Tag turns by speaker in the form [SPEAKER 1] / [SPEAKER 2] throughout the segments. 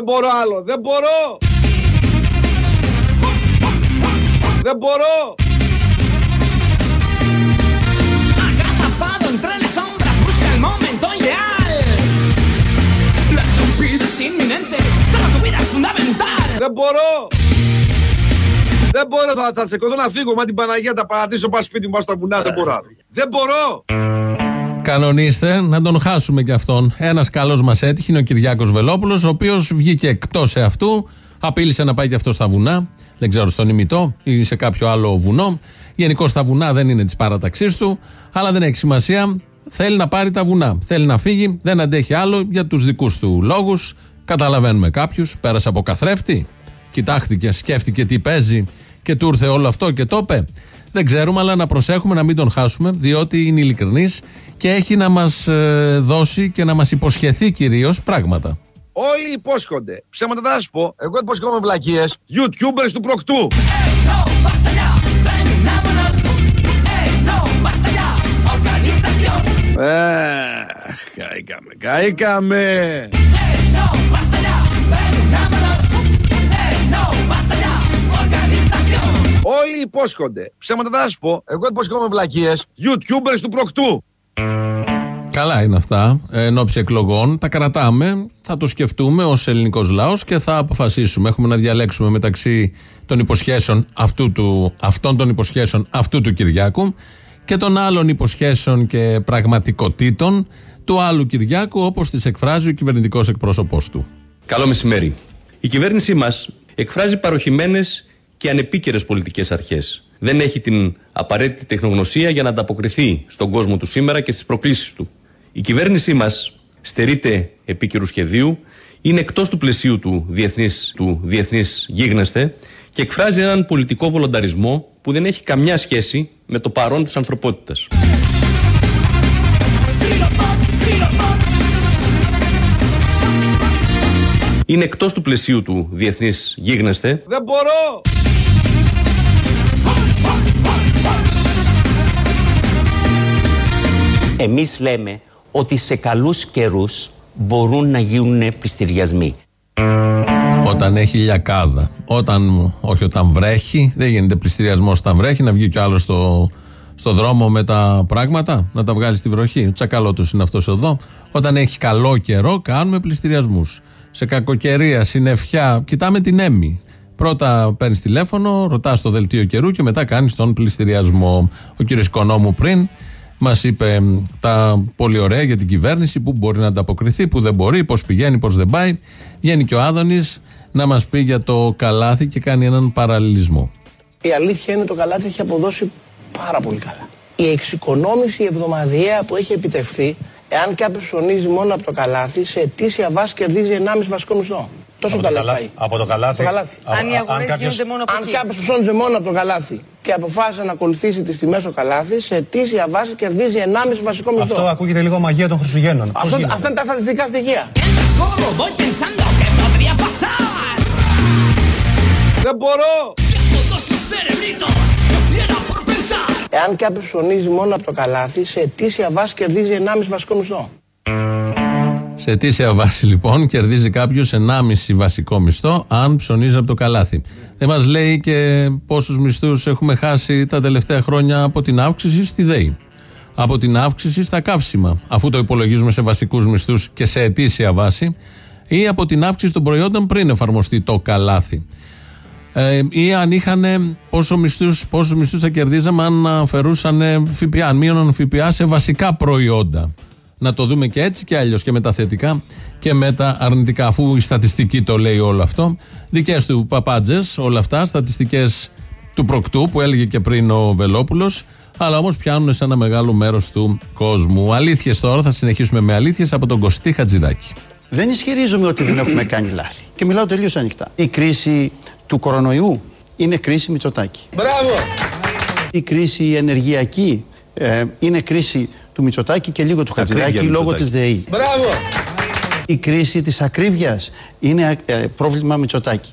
[SPEAKER 1] Δεν μπορώ άλλο. Δεν μπορώ. Δεν μπορώ.
[SPEAKER 2] Atrapado entre las sombras, busca el momento ideal. La estupidez es inminente, solo tu vida es fundamental.
[SPEAKER 1] Δεν μπορώ. Δεν μπορώ. Θα, θα σηκωθώ να φύγω. Μα την Παναγία τα παρατήσω. Πάω σπίτι μου, πάω στα βουνά. Δεν μπορώ. άλλο. Δεν μπορώ.
[SPEAKER 3] Κανονίστε να τον χάσουμε κι αυτόν. Ένας καλός μας έτυχε είναι ο Κυριάκος Βελόπουλος, ο οποίος βγήκε εκτός αυτού, απείλησε να πάει κι αυτός στα βουνά. Δεν ξέρω στον ημιτό ή σε κάποιο άλλο βουνό. Γενικώς τα βουνά δεν είναι της παράταξής του, αλλά δεν έχει σημασία. Θέλει να πάρει τα βουνά. Θέλει να φύγει, δεν αντέχει άλλο για τους δικούς του λόγους. Καταλαβαίνουμε κάποιους. Πέρασε από καθρέφτη, κοιτάχτηκε, σκέφτηκε τι παίζει και του ήρθε όλο αυτό και το είπε. Δεν ξέρουμε, αλλά να προσέχουμε να μην τον χάσουμε, διότι είναι ειλικρινής και έχει να μας δώσει και να μας υποσχεθεί κυρίως πράγματα.
[SPEAKER 1] Όλοι υπόσχονται. Ψέματα δεν θα σου πω. Εγώ υπόσχομαι βλακίες. YouTubers του προκτού.
[SPEAKER 2] Ey, no, basta
[SPEAKER 1] υπόσχονται. Ψέματα δεν θα σου πω. Εγώ υπόσχομαι βλακίες. YouTubers του προκτού.
[SPEAKER 3] Καλά είναι αυτά. ε, Εν ώψη εκλογών τα κρατάμε, θα το σκεφτούμε ως ελληνικός λαός και θα αποφασίσουμε. Έχουμε να διαλέξουμε μεταξύ των υποσχέσεων αυτού του, αυτών των υποσχέσεων αυτού του Κυριάκου και των άλλων υποσχέσεων και πραγματικότητων του άλλου Κυριάκου, όπως τις εκφράζει ο κυβερνητικός εκπρόσωπός του.
[SPEAKER 4] Καλό μεσημέρι. Η κυβέρνησή μας εκφράζει παροχημένες και ανεπίκαιρες πολιτικές αρχές. Δεν έχει την απαραίτητη τεχνογνωσία για να ανταποκριθεί στον κόσμο του σήμερα και στις προκλήσεις του. Η κυβέρνησή μας στερείται επίκαιρου σχεδίου, είναι εκτός του πλαισίου του διεθνής του διεθνής γίγνεσθε και εκφράζει έναν πολιτικό βολονταρισμό που δεν έχει καμιά σχέση με το παρόν της ανθρωπότητας. Είναι εκτός του πλαισίου του διεθνής γίγνεσθε
[SPEAKER 1] Δεν μπορώ.
[SPEAKER 5] Εμείς λέμε ότι σε καλούς καιρούς μπορούν να γίνουν πληστηριασμοί.
[SPEAKER 3] Όταν έχει λιακάδα. Όταν, όχι όταν βρέχει, δεν γίνεται πληστηριασμός όταν βρέχει, να βγει κι άλλος στο, στο δρόμο με τα πράγματα, να τα βγάλει στη βροχή. Ο τσακαλώτος είναι αυτός εδώ. Όταν έχει καλό καιρό, κάνουμε πληστηριασμούς. Σε κακοκαιρία, συννεφιά, κοιτάμε την έμμη. Πρώτα παίρνεις τηλέφωνο, ρωτάς το δελτίο καιρού και μετά κάνεις τον πληστηριασμό. Ο κύριος Οικονόμου πριν μας είπε μ, τα πολύ ωραία για την κυβέρνηση, που μπορεί να ανταποκριθεί, που δεν μπορεί, πώς πηγαίνει, πώς δεν πάει. Βγαίνει και ο Άδωνης να μας πει για το καλάθι και κάνει έναν παραλληλισμό.
[SPEAKER 6] Η αλήθεια είναι το καλάθι έχει αποδώσει πάρα πολύ καλά. Η εξοικονόμηση εβδομαδιαία που έχει επιτευχθεί, εάν κάποιος ψωνίζει μόνο από το καλάθι, σε αιτήσια βάση κερδίζει 1,5 βασικό μισθό. Τόσο
[SPEAKER 7] Από το
[SPEAKER 6] καλά
[SPEAKER 7] καλάθι.
[SPEAKER 6] πάει.
[SPEAKER 7] Από το καλάθι.
[SPEAKER 6] Το καλάθι.
[SPEAKER 7] Α-
[SPEAKER 8] Αν οι
[SPEAKER 7] α-
[SPEAKER 8] αγορές
[SPEAKER 7] κάποιος-
[SPEAKER 8] γίνονται μόνο από
[SPEAKER 6] Αν
[SPEAKER 8] εκεί.
[SPEAKER 6] κάποιος ψώνιζε μόνο από το καλάθι και αποφάσισε να ακολουθήσει τις τιμές στο καλάθι, σε αιτήσια βάση κερδίζει 1,5 βασικό μισθό.
[SPEAKER 7] Αυτό ακούγεται λίγο μαγεία των Χριστουγέννων. Πώς
[SPEAKER 6] Αυτό-
[SPEAKER 7] γίνεται;
[SPEAKER 6] αυτά είναι τα στατιστικά στοιχεία.
[SPEAKER 2] Mientras corro, voy pensando qué podría pasar.
[SPEAKER 1] Δεν μπορώ.
[SPEAKER 2] Si a todos los cerebritos nos diera por pensar.
[SPEAKER 6] Εάν κάποιος ψωνίζει μόνο από το καλάθι, σε αιτήσια βάση κερδίζει 1,5 βασικό μισθό.
[SPEAKER 3] Σε αιτήσια βάση λοιπόν κερδίζει κάποιος 1,5 βασικό μισθό αν ψωνίζει από το καλάθι. Δεν μας λέει και πόσους μισθούς έχουμε χάσει τα τελευταία χρόνια από την αύξηση στη ΔΕΗ. Από την αύξηση στα καύσιμα, αφού το υπολογίζουμε σε βασικούς μισθούς και σε αιτήσια βάση, ή από την αύξηση των προϊόντων πριν εφαρμοστεί το καλάθι. Ε, ή αν είχαν πόσο μισθούς, πόσους μισθούς θα κερδίζαμε αν αφαιρούσαν ΦΠΑ, αν μείωναν ΦΠΑ σε βασικά προϊόντα. Να το δούμε και έτσι και αλλιώς και με τα θετικά και με τα αρνητικά, αφού η στατιστική το λέει όλο αυτό. Δικές του παπάντζες, όλα αυτά, στατιστικές του προκτού που έλεγε και πριν ο Βελόπουλος, αλλά όμως πιάνουν σε ένα μεγάλο μέρος του κόσμου. Αλήθειες τώρα, θα συνεχίσουμε με αλήθειες από τον Κωστή Χατζηδάκη.
[SPEAKER 9] Δεν ισχυρίζομαι ότι δεν έχουμε κάνει λάθη. Και μιλάω τελείως ανοιχτά. Η κρίση του κορονοϊού είναι κρίση Μητσοτάκη.
[SPEAKER 1] Μπράβο.
[SPEAKER 9] Η κρίση η ενεργειακή ε, είναι κρίση του Μητσοτάκη και λίγο του Χατζηδάκη
[SPEAKER 4] Ακρίβεια
[SPEAKER 9] λόγω
[SPEAKER 4] Μητσοτάκη.
[SPEAKER 9] της ΔΕΗ.
[SPEAKER 1] Μπράβο.
[SPEAKER 9] Η κρίση της ακρίβειας είναι ε, πρόβλημα Μητσοτάκη.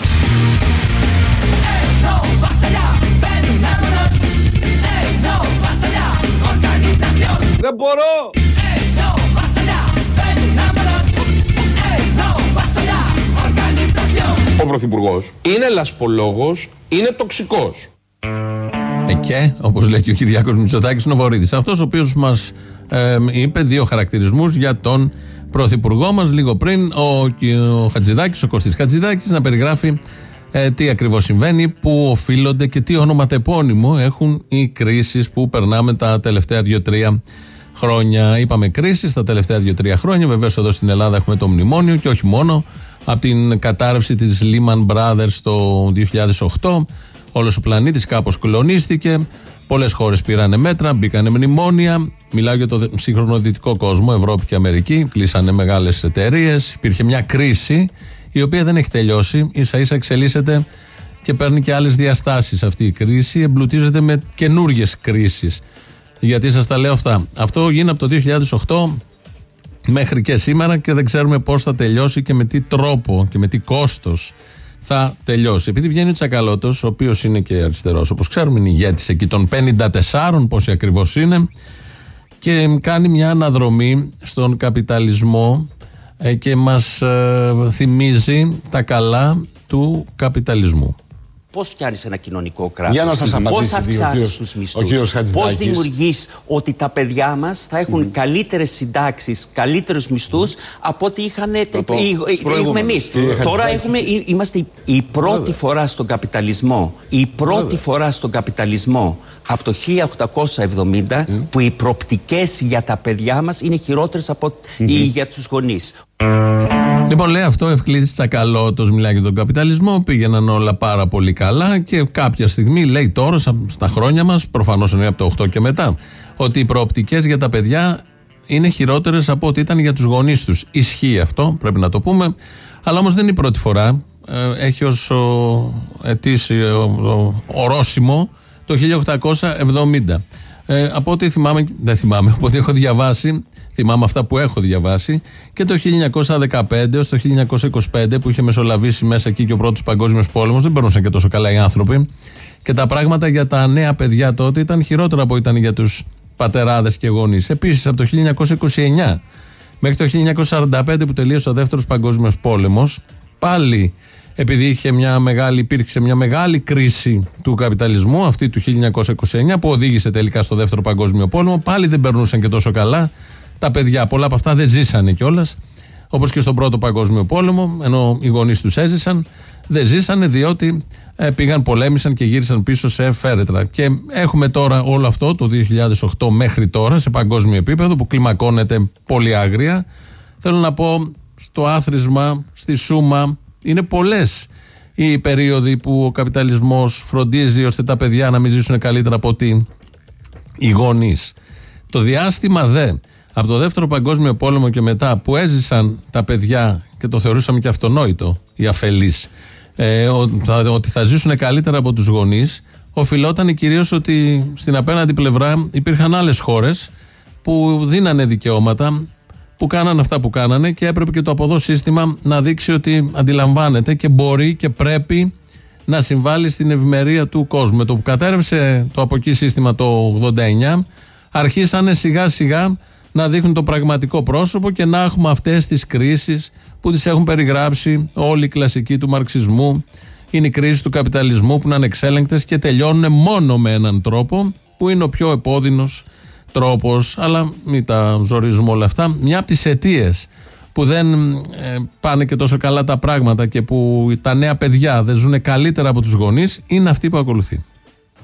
[SPEAKER 2] No, basta ya, ven, vámonos. Ey, no, basta ya, organización.
[SPEAKER 1] Δεν μπορώ.
[SPEAKER 2] Ey, no, basta ya, ven, vámonos. Ey, no, basta ya, organización.
[SPEAKER 8] πρωθυπουργός είναι λασπολόγος, είναι τοξικός.
[SPEAKER 3] Ε, και, όπως λέει και ο Κυριάκος Μητσοτάκης Νοβορίδη. Αυτός ο οποίος μας είπε δύο χαρακτηρισμούς για τον πρωθυπουργό μας λίγο πριν, ο, ο Χατζηδάκης, ο Κωστή Χατζηδάκης, να περιγράφει ε, τι ακριβώς συμβαίνει, πού οφείλονται και τι ονοματεπώνυμο έχουν οι κρίσεις που περνάμε τα τελευταία δύο-τρία χρόνια. Είπαμε κρίση τα τελευταία δύο-τρία χρόνια. Βεβαίως εδώ στην Ελλάδα έχουμε το μνημόνιο και όχι μόνο. Από την κατάρρευση της Lehman Brothers το 2008, όλος ο πλανήτης κάπως κλονίστηκε. Πολλές χώρες πήραν μέτρα, μπήκαν μνημόνια. Μιλάω για το σύγχρονο δυτικό κόσμο, Ευρώπη και Αμερική. Κλείσανε μεγάλες εταιρείες. Υπήρχε μια κρίση η οποία δεν έχει τελειώσει. σα ίσα εξελίσσεται και παίρνει και άλλες διαστάσεις αυτή η κρίση. Εμπλουτίζεται με καινούριε κρίσεις. Γιατί σας τα λέω αυτά. Αυτό γίνεται από το 2008 μέχρι και σήμερα και δεν ξέρουμε πώς θα τελειώσει και με τι τρόπο και με τι κόστος θα τελειώσει. Επειδή βγαίνει ο Τσακαλώτος, ο οποίος είναι και αριστερός, όπως ξέρουμε, είναι ηγέτης εκεί των 54, πόσοι ακριβώς είναι, και κάνει μια αναδρομή στον καπιταλισμό ε, και μας ε, θυμίζει τα καλά του καπιταλισμού.
[SPEAKER 5] Πώς φτιάχνεις ένα κοινωνικό κράτος,
[SPEAKER 8] Για να σας
[SPEAKER 5] Πώς
[SPEAKER 8] απαντήσει
[SPEAKER 5] θα
[SPEAKER 8] δύο, ο
[SPEAKER 5] αυξάνεις
[SPEAKER 8] κύριος-
[SPEAKER 5] τους
[SPEAKER 8] ο
[SPEAKER 5] μισθούς,
[SPEAKER 8] κύριος
[SPEAKER 5] Πώς
[SPEAKER 8] Χατζηδάκης.
[SPEAKER 5] δημιουργείς ότι τα παιδιά μας θα έχουν καλύτερες συντάξεις, καλύτερους μισθούς από ό,τι είχαν τε-
[SPEAKER 8] το-
[SPEAKER 5] οι- οι-
[SPEAKER 8] τους
[SPEAKER 5] έχουμε
[SPEAKER 8] προηγούμενους.
[SPEAKER 5] εμείς.
[SPEAKER 8] Κύριε
[SPEAKER 5] Τώρα
[SPEAKER 8] Χατζηδάκη.
[SPEAKER 5] έχουμε, ε- είμαστε η πρώτη φορά στον καπιταλισμό, η πρώτη φορά στον καπιταλισμό από το 1870 που οι προπτικές για τα παιδιά μας είναι χειρότερες από οι για τους γονείς.
[SPEAKER 3] Λοιπόν, λέει αυτό, Ευκλήδης Τσακαλώτος μιλάει για τον καπιταλισμό. Πήγαιναν όλα πάρα πολύ καλά και κάποια στιγμή λέει τώρα, σα- στα χρόνια μας, προφανώς εννοεί από το 8 και μετά, ότι οι προοπτικές για τα παιδιά είναι χειρότερες από ό,τι ήταν για τους γονείς τους. Ισχύει αυτό, πρέπει να το πούμε. Αλλά όμως δεν είναι η πρώτη φορά. Ε, Έχει ως ορόσημο το 1870. Ε, από ό,τι θυμάμαι, δεν θυμάμαι, από ό,τι έχω διαβάσει, θυμάμαι αυτά που έχω διαβάσει, και το 1915 έως το 1925 που είχε μεσολαβήσει μέσα εκεί και ο πρώτος παγκόσμιος πόλεμος, δεν περνούσαν και τόσο καλά οι άνθρωποι. Και τα πράγματα για τα νέα παιδιά τότε ήταν χειρότερα από ό,τι ήταν για τους πατεράδες και γονείς. Επίσης από το 1929 μέχρι το 1945 που τελείωσε ο δεύτερος παγκόσμιος πόλεμος, πάλι επειδή είχε μια μεγάλη, υπήρξε μια μεγάλη κρίση του καπιταλισμού, αυτή του 1929, που οδήγησε τελικά στο δεύτερο παγκόσμιο πόλεμο, πάλι δεν περνούσαν και τόσο καλά τα παιδιά. Πολλά από αυτά δεν ζήσανε κιόλας, όπως και στον πρώτο παγκόσμιο πόλεμο, ενώ οι γονείς τους έζησαν, δεν ζήσανε διότι ε, πήγαν, πολέμησαν και γύρισαν πίσω σε φέρετρα. Και έχουμε τώρα όλο αυτό το 2008 μέχρι τώρα σε παγκόσμιο επίπεδο που κλιμακώνεται πολύ άγρια. Θέλω να πω στο άθροισμα, στη σούμα, είναι πολλές οι περίοδοι που ο καπιταλισμός φροντίζει ώστε τα παιδιά να μην ζήσουν καλύτερα από ότι οι γονείς. Το διάστημα δε από το δεύτερο παγκόσμιο πόλεμο και μετά που έζησαν τα παιδιά και το θεωρούσαμε και αυτονόητο οι αφελείς ε, ο- θα- ότι θα ζήσουν καλύτερα από τους γονείς οφειλόταν κυρίως ότι στην απέναντι πλευρά υπήρχαν άλλες χώρες που δίνανε δικαιώματα που κάνανε αυτά που κάνανε και έπρεπε και το από εδώ σύστημα να δείξει ότι αντιλαμβάνεται και μπορεί και πρέπει να συμβάλλει στην ευημερία του κόσμου. Με το που κατέρευσε το από εκεί σύστημα το 89, αρχίσανε σιγά σιγά να δείχνουν το πραγματικό πρόσωπο και να έχουμε αυτές τις κρίσεις που τις έχουν περιγράψει όλοι οι κλασικοί του μαρξισμού. Είναι η κρίση του καπιταλισμού που είναι ανεξέλεγκτες και τελειώνουν μόνο με έναν τρόπο που είναι ο πιο επώδυνος τρόπος, αλλά μην τα ζορίζουμε όλα αυτά. Μια από τις αιτίες που δεν ε, πάνε και τόσο καλά τα πράγματα και που τα νέα παιδιά δεν ζουν καλύτερα από τους γονείς είναι αυτή που ακολουθεί.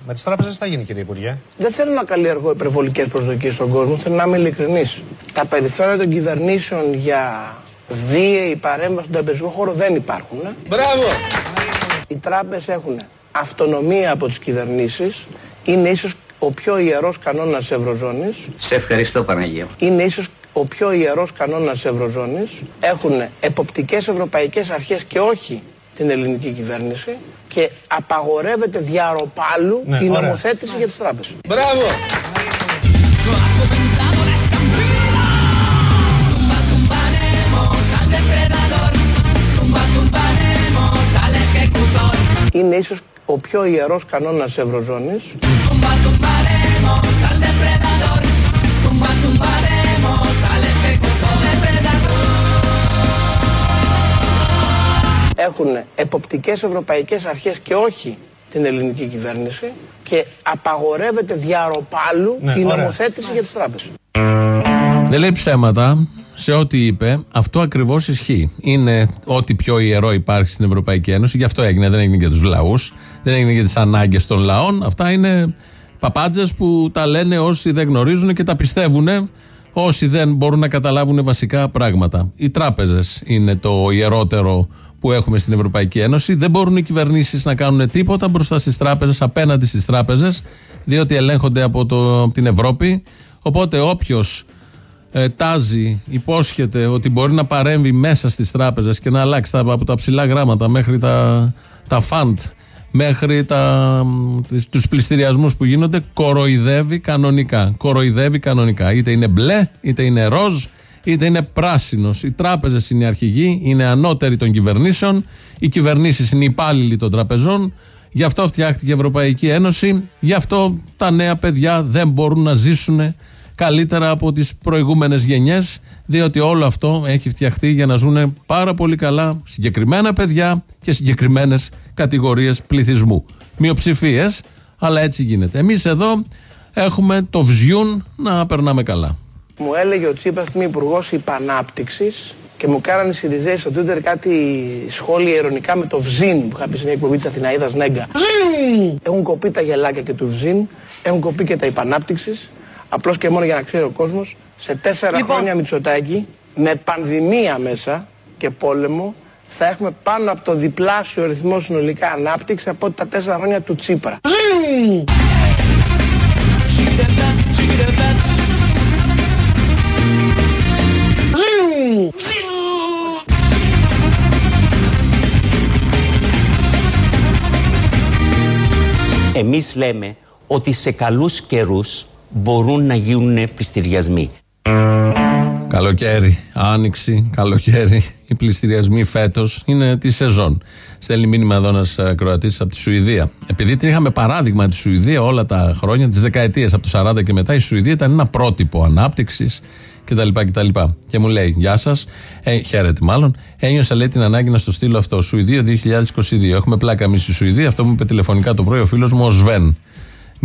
[SPEAKER 7] Με τις τράπεζες τι θα γίνει, κύριε Υπουργέ.
[SPEAKER 6] Δεν θέλω να καλλιεργώ υπερβολικές προσδοκίες στον κόσμο. Θέλω να είμαι ειλικρινής. Τα περιθώρια των κυβερνήσεων για βίαιη παρέμβαση στον τραπεζικό χώρο δεν υπάρχουν. ε.
[SPEAKER 1] Μπράβο!
[SPEAKER 6] Οι τράπεζες έχουν αυτονομία από τις κυβερνήσεις. Είναι ίσως ο πιο ιερός κανόνας τη Ευρωζώνης.
[SPEAKER 10] Σε ευχαριστώ Παναγία.
[SPEAKER 6] Είναι ίσως ο πιο ιερός κανόνας τη Ευρωζώνης. Έχουν εποπτικές ευρωπαϊκές αρχές και όχι την ελληνική κυβέρνηση. Και απαγορεύεται διαρροπάλου
[SPEAKER 7] Ναι,
[SPEAKER 6] η
[SPEAKER 7] ωραία.
[SPEAKER 6] νομοθέτηση για τις τράπεζες.
[SPEAKER 1] Μπράβο!
[SPEAKER 2] No has comenzado la estampida. Tumba, tumbaremos
[SPEAKER 6] έχουν εποπτικές ευρωπαϊκές αρχές και όχι την ελληνική κυβέρνηση και απαγορεύεται διαρροπάλου
[SPEAKER 7] Ναι,
[SPEAKER 6] η
[SPEAKER 7] ωραία.
[SPEAKER 6] νομοθέτηση για τις τράπεζες.
[SPEAKER 3] Δεν λέει ψέματα σε ό,τι είπε. Αυτό ακριβώς ισχύει. Είναι ό,τι πιο ιερό υπάρχει στην Ευρωπαϊκή Ένωση. Γι' αυτό έγινε. Δεν έγινε για τους λαούς. Δεν έγινε για τις ανάγκες των λαών. Αυτά είναι παπάντζες που τα λένε όσοι δεν γνωρίζουν και τα πιστεύουν όσοι δεν μπορούν να καταλάβουν βασικά πράγματα. Οι τράπεζες είναι το ιερότερο που έχουμε στην Ευρωπαϊκή Ένωση. Δεν μπορούν οι κυβερνήσεις να κάνουν τίποτα μπροστά στις τράπεζες, απέναντι στις τράπεζες, διότι ελέγχονται από, το, από την Ευρώπη. Οπότε όποιος ε, τάζει, υπόσχεται ότι μπορεί να παρέμβει μέσα στις τράπεζες και να αλλάξει τα, από τα ψηλά γράμματα μέχρι τα, τα φαντ, μέχρι τα, μ, τις- τους πληστηριασμούς που γίνονται, κοροϊδεύει κανονικά. Κοροϊδεύει κανονικά. Είτε είναι μπλε, είτε είναι ροζ, είτε είναι πράσινος. Οι τράπεζες είναι οι αρχηγοί, είναι ανώτεροι των κυβερνήσεων, οι κυβερνήσεις είναι οι υπάλληλοι των τραπεζών, Γι' αυτό φτιάχτηκε η Ευρωπαϊκή Ένωση. Γι' αυτό τα νέα παιδιά δεν μπορούν να ζήσουν καλύτερα από τις προηγούμενες γενιές διότι όλο αυτό έχει φτιαχτεί για να ζουν πάρα πολύ καλά συγκεκριμένα παιδιά και συγκεκριμένες κατηγορίες πληθυσμού. Μειοψηφίες, αλλά έτσι γίνεται. Εμείς εδώ έχουμε το βζιούν να περνάμε καλά.
[SPEAKER 6] Μου έλεγε ο Τσίπρας που είμαι υπουργός υπανάπτυξης και μου κάνανε οι Σιριζέοι στο Twitter κάτι σχόλια ειρωνικά με το Βζίν που είχα πει σε μια εκπομπή της Αθηναίδας Νέγκα. Έχουν κοπεί τα γελάκια και του Βζίν, έχουν κοπεί και τα υπανάπτυξης. Απλώς και μόνο για να ξέρει ο κόσμος, σε τέσσερα
[SPEAKER 10] Λοιπόν.
[SPEAKER 6] χρόνια Μητσοτάκη, με πανδημία μέσα και πόλεμο, θα έχουμε πάνω από το διπλάσιο ρυθμό συνολικά ανάπτυξη από ό,τι τα τέσσερα χρόνια του Τσίπρα.
[SPEAKER 5] Εμείς λέμε ότι σε καλούς καιρούς μπορούν να γίνουν πληστηριασμοί.
[SPEAKER 3] Καλοκαίρι, άνοιξη, καλοκαίρι. Οι πληστηριασμοί φέτος είναι τη σεζόν. Στέλνει μήνυμα εδώ ένας Κροατής από τη Σουηδία. Επειδή την είχαμε παράδειγμα τη Σουηδία όλα τα χρόνια, τις δεκαετίες από το 40 και μετά, η Σουηδία ήταν ένα πρότυπο ανάπτυξης κτλ. κτλ. Και μου λέει, Γεια σας, ε, χαίρετε μάλλον. Ένιωσα λέει την ανάγκη να στο στείλω αυτό. Σουηδία 2022. Έχουμε πλάκα εμείς στη Σουηδία. Αυτό μου είπε τηλεφωνικά το πρωί ο φίλος μου ο Σβέν.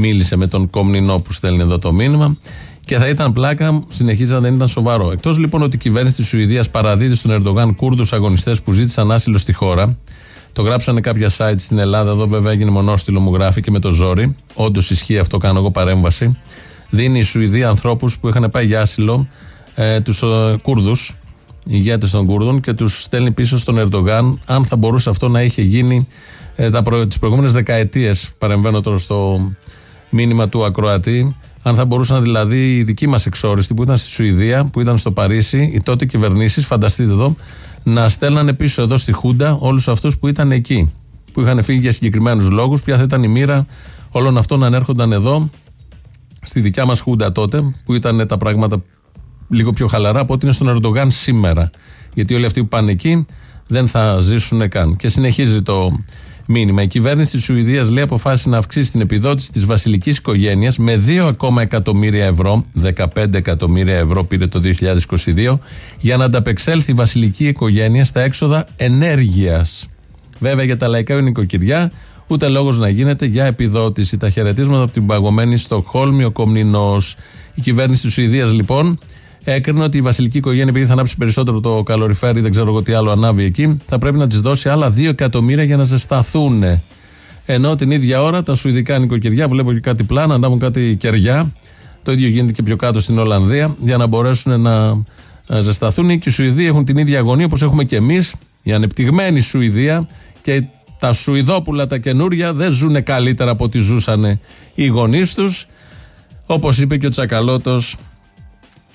[SPEAKER 3] Μίλησε με τον Κομνηνό που στέλνει εδώ το μήνυμα. Και θα ήταν πλάκα, συνεχίζει να δεν ήταν σοβαρό. Εκτός λοιπόν ότι η κυβέρνηση της Σουηδίας παραδίδει στον Ερντογάν Κούρδους αγωνιστές που ζήτησαν άσυλο στη χώρα. Το γράψανε κάποια site στην Ελλάδα. Εδώ βέβαια έγινε μονόστιλο, μου γράφει και με το ζόρι. Όντως ισχύει αυτό, κάνω εγώ παρέμβαση. Δίνει η Σουηδία ανθρώπους που είχαν πάει για άσυλο, ε, τους ε, Κούρδους, ηγέτες των Κούρδων, και τους στέλνει πίσω στον Ερντογάν. Αν θα μπορούσε αυτό να είχε γίνει ε, προ, τις προηγούμενες δεκαετίες, παρεμβαίνω τώρα στο μήνυμα του Ακροατή, αν θα μπορούσαν δηλαδή οι δικοί μας εξόριστοι που ήταν στη Σουηδία, που ήταν στο Παρίσι, οι τότε κυβερνήσεις, φανταστείτε εδώ, να στέλνανε πίσω εδώ στη Χούντα όλους αυτούς που ήταν εκεί, που είχαν φύγει για συγκεκριμένους λόγους, ποια θα ήταν η μοίρα όλων αυτών να ανέρχονταν εδώ, στη δικιά μας Χούντα τότε, που ήταν τα πράγματα λίγο πιο χαλαρά από ό,τι είναι στον Ερντογάν σήμερα. Γιατί όλοι αυτοί που πάνε εκεί δεν θα ζήσουν καν. Και συνεχίζει το μήνυμα. Η κυβέρνηση της Σουηδίας λέει αποφάσισε να αυξήσει την επιδότηση της βασιλικής οικογένειας με 2 ακόμα εκατομμύρια ευρώ. 15 εκατομμύρια ευρώ πήρε το 2022 για να ανταπεξέλθει η βασιλική οικογένεια στα έξοδα ενέργειας. Βέβαια για τα λαϊκά νοικοκυριά ούτε λόγος να γίνεται για επιδότηση. Τα χαιρετίσματα από την παγωμένη Στοκχόλμη, ο Κομνηνός. Η κυβέρνηση της Σουηδίας λοιπόν έκρινε ότι η βασιλική οικογένεια, επειδή θα ανάψει περισσότερο το καλοριφέρι, δεν ξέρω εγώ τι άλλο ανάβει εκεί, θα πρέπει να της δώσει άλλα 2 εκατομμύρια για να ζεσταθούν. Ενώ την ίδια ώρα τα σουηδικά νοικοκυριά, βλέπω και κάτι πλάνα, ανάβουν κάτι κεριά. Το ίδιο γίνεται και πιο κάτω στην Ολλανδία, για να μπορέσουν να ε, ζεσταθούν. Και οι Σουηδοί έχουν την ίδια αγωνία όπως έχουμε και εμείς, η ανεπτυγμένη Σουηδία και τα Σουηδόπουλα τα καινούρια δεν ζουν καλύτερα από ό,τι ζούσαν οι γονείς τους. Όπως είπε και ο Τσακαλώτος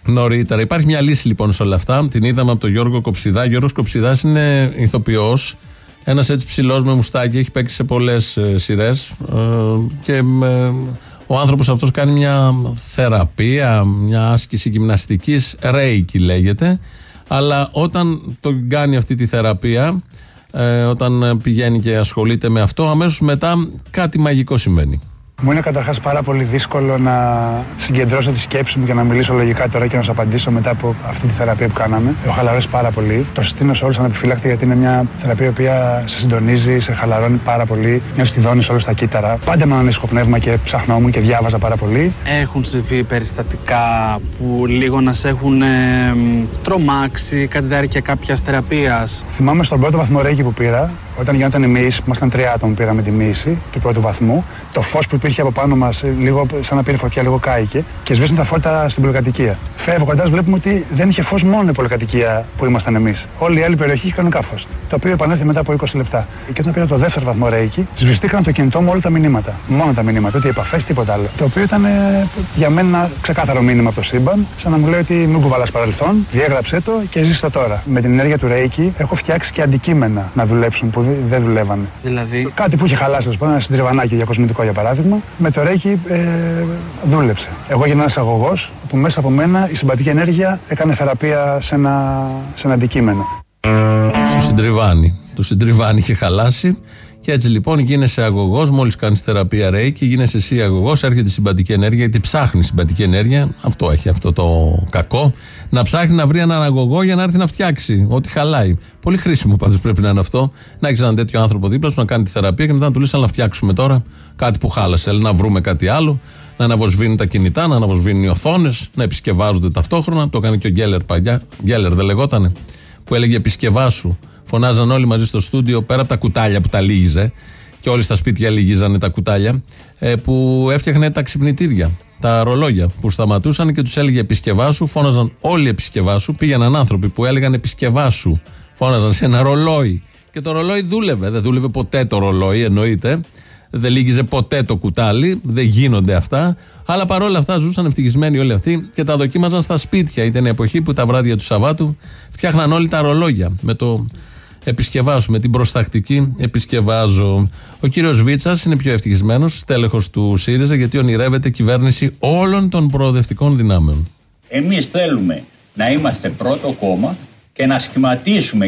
[SPEAKER 3] νωρίτερα. Υπάρχει μια λύση λοιπόν σε όλα αυτά. Την είδαμε από τον Γιώργο Κοψιδά. Γιώργος Κοψιδάς είναι ηθοποιός. Ένας έτσι ψηλός με μουστάκι, έχει παίξει σε πολλές ε, σειρές. και με- ο άνθρωπος αυτός κάνει μια θεραπεία, μια άσκηση γυμναστικής. Reiki λέγεται. Αλλά όταν το κάνει αυτή τη θεραπεία, ε, όταν πηγαίνει και ασχολείται με αυτό, αμέσως μετά κάτι μαγικό συμβαίνει.
[SPEAKER 10] Μου είναι καταρχάς πάρα πολύ δύσκολο να συγκεντρώσω τη σκέψη μου και να μιλήσω λογικά τώρα και να σας απαντήσω μετά από αυτή τη θεραπεία που κάναμε. Έχω χαλαρώσει πάρα πολύ. Το συστήνω σε όλους ανεπιφύλακτα γιατί είναι μια θεραπεία η οποία σε συντονίζει, σε χαλαρώνει πάρα πολύ. Μια τη δώνει όλο στα κύτταρα. Πάντα με ένα ανήσυχο πνεύμα και ψαχνόμουν και διάβαζα πάρα πολύ.
[SPEAKER 11] Έχουν συμβεί περιστατικά που λίγο να σε έχουν ε, μ, τρομάξει κατά τη διάρκεια κάποιας θεραπείας.
[SPEAKER 10] Θυμάμαι στον πρώτο βαθμό ρέγγι που πήρα, όταν γινόταν η μοίηση, που ήμασταν τρία άτομα που πήραμε τη μοίηση του πρώτου βαθμού, το φως που υπήρχε από πάνω μας, λίγο σαν να πήρε φωτιά, λίγο κάηκε και σβήσαν τα φώτα στην πολυκατοικία. Φεύγοντας, βλέπουμε ότι δεν είχε φως μόνο η πολυκατοικία που ήμασταν εμείς. Όλη η άλλη περιοχή είχε κανονικά φως. Το οποίο επανέλθει μετά από 20 λεπτά. Και όταν πήρα το δεύτερο βαθμό ρέικι, σβηστήκαν το κινητό μου όλα τα μηνύματα. Μόνο τα μηνύματα, ούτε επαφές, τίποτα άλλο. Το οποίο ήταν ε, για μένα ένα ξεκάθαρο μήνυμα από το σύμπαν, σαν να μου λέει ότι μην κουβαλάς παρελθόν, διέγραψε το και ζήστε τώρα. Με την ενέργεια του ρέικι έχω φτιάξει και αντικείμενα να δουλέψουν που δε- δεν δουλεύανε.
[SPEAKER 11] Δηλαδή,
[SPEAKER 10] Κάτι που είχε χαλάσει, τέλο πάντων, ένα συντριβανάκι για κοσμητικό για παράδειγμα, με το ρέικι ε, δούλεψε. Εγώ έγινα ένας αγωγός που μέσα από μένα η συμπατική ενέργεια έκανε θεραπεία σε ένα, σε ένα αντικείμενο.
[SPEAKER 3] Σου συντριβάνει. Το συντριβάνει είχε χαλάσει. Και έτσι λοιπόν γίνεσαι αγωγός, μόλις κάνεις θεραπεία ρέικι, γίνεσαι εσύ αγωγός, έρχεται η συμπατική ενέργεια, γιατί ψάχνει συμπατική ενέργεια. Αυτό έχει αυτό το κακό. Να ψάχνει να βρει έναν αγωγό για να έρθει να φτιάξει ό,τι χαλάει. Πολύ χρήσιμο πάντως πρέπει να είναι αυτό. Να έχεις έναν τέτοιο άνθρωπο δίπλα σου να κάνει τη θεραπεία και μετά να του λες: Αλλά να φτιάξουμε τώρα κάτι που χάλασε. Έλα να βρούμε κάτι άλλο. Να αναβοσβήνουν τα κινητά, να αναβοσβήνουν οι οθόνες, να επισκευάζονται ταυτόχρονα. Το έκανε και ο Γκέλερ παλιά. Γκέλερ δεν λεγότανε. Που έλεγε επισκευάσου. Φωνάζαν όλοι μαζί στο στούντιο πέρα από τα κουτάλια που τα λύγιζε και όλοι στα σπίτια λυγίζανε τα κουτάλια ε, που έφτιαχνε τα ξυπνητήρια, τα ρολόγια που σταματούσαν και τους έλεγε επισκευάσου. Φώναζαν όλοι επισκευάσου. Πήγαιναν άνθρωποι που έλεγαν επισκευάσου. Φώναζαν σε ένα ρολόι. Και το ρολόι δούλευε. Δεν δούλευε ποτέ το ρολόι, εννοείται. Δεν λύγιζε ποτέ το κουτάλι. Δεν γίνονται αυτά. Αλλά παρόλα αυτά ζούσαν ευτυχισμένοι όλοι αυτοί και τα δοκίμαζαν στα σπίτια. Ήταν η εποχή που τα βράδια του Σαββάτου φτιάχναν όλοι τα ρολόγια με το επισκευάσου, με την προστακτική επισκευάζω. Ο κύριος Βίτσας είναι πιο ευτυχισμένος, στέλεχος του ΣΥΡΙΖΑ, γιατί ονειρεύεται κυβέρνηση όλων των προοδευτικών δυνάμεων.
[SPEAKER 12] Εμείς θέλουμε να είμαστε πρώτο κόμμα και να σχηματίσουμε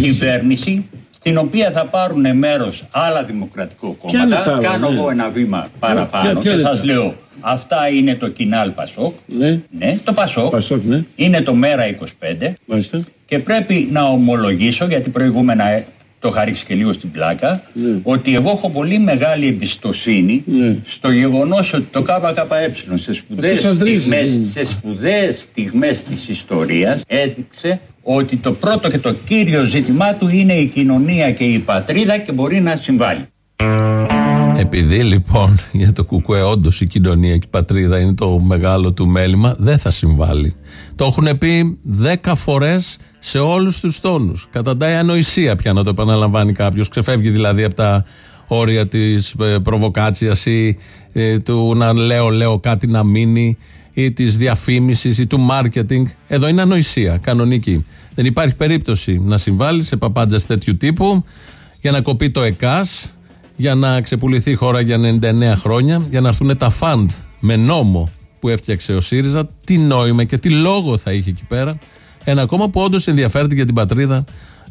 [SPEAKER 12] κυβέρνηση, στην οποία θα πάρουν μέρος άλλα δημοκρατικό
[SPEAKER 13] Ποια είναι τα
[SPEAKER 12] κόμματα.
[SPEAKER 13] άλλα,
[SPEAKER 12] Κάνω
[SPEAKER 13] ναι.
[SPEAKER 12] εγώ ένα βήμα παραπάνω
[SPEAKER 13] ποια- ποια
[SPEAKER 12] και
[SPEAKER 13] είναι
[SPEAKER 12] σας
[SPEAKER 13] τα-
[SPEAKER 12] λέω αυτά είναι το Κινάλ Πασόκ.
[SPEAKER 13] Ναι.
[SPEAKER 12] Ναι, το Πασόκ.
[SPEAKER 13] Πασόκ, ναι.
[SPEAKER 12] Είναι το Μέρα 25.
[SPEAKER 13] Μάλιστα.
[SPEAKER 12] Και πρέπει να ομολογήσω, γιατί προηγούμενα ε, το είχα ρίξει και λίγο στην πλάκα,
[SPEAKER 13] Ναι.
[SPEAKER 12] ότι εγώ έχω πολύ μεγάλη εμπιστοσύνη στο γεγονός ότι το ΚΚΕ σε σπουδαίες
[SPEAKER 13] Αυτό σας βρίζει,
[SPEAKER 12] στιγμές,
[SPEAKER 13] ναι.
[SPEAKER 12] σε σπουδαίες στιγμές της ιστορίας έδειξε ότι το πρώτο και το κύριο ζήτημά του είναι η κοινωνία και η πατρίδα και μπορεί να συμβάλλει.
[SPEAKER 3] Επειδή λοιπόν για το κουκουέ όντως η κοινωνία και η πατρίδα είναι το μεγάλο του μέλημα, δεν θα συμβάλλει. Το έχουν πει δέκα φορές σε όλους τους τόνους. Καταντάει ανοησία πια να το επαναλαμβάνει κάποιος. Ξεφεύγει δηλαδή από τα όρια της προβοκάτσιας ή ε, του να λέω, λέω κάτι να μείνει ή της διαφήμισης ή του marketing. Εδώ είναι ανοησία κανονική. Δεν υπάρχει περίπτωση να συμβάλλει σε παπάντζες τέτοιου τύπου για να κοπεί το ΕΚΑΣ, για να ξεπουληθεί η χώρα για 99 χρόνια, για να έρθουν τα φαντ με νόμο που έφτιαξε ο ΣΥΡΙΖΑ. Τι νόημα και τι λόγο θα είχε εκεί πέρα. Ένα κόμμα που όντως ενδιαφέρεται για την πατρίδα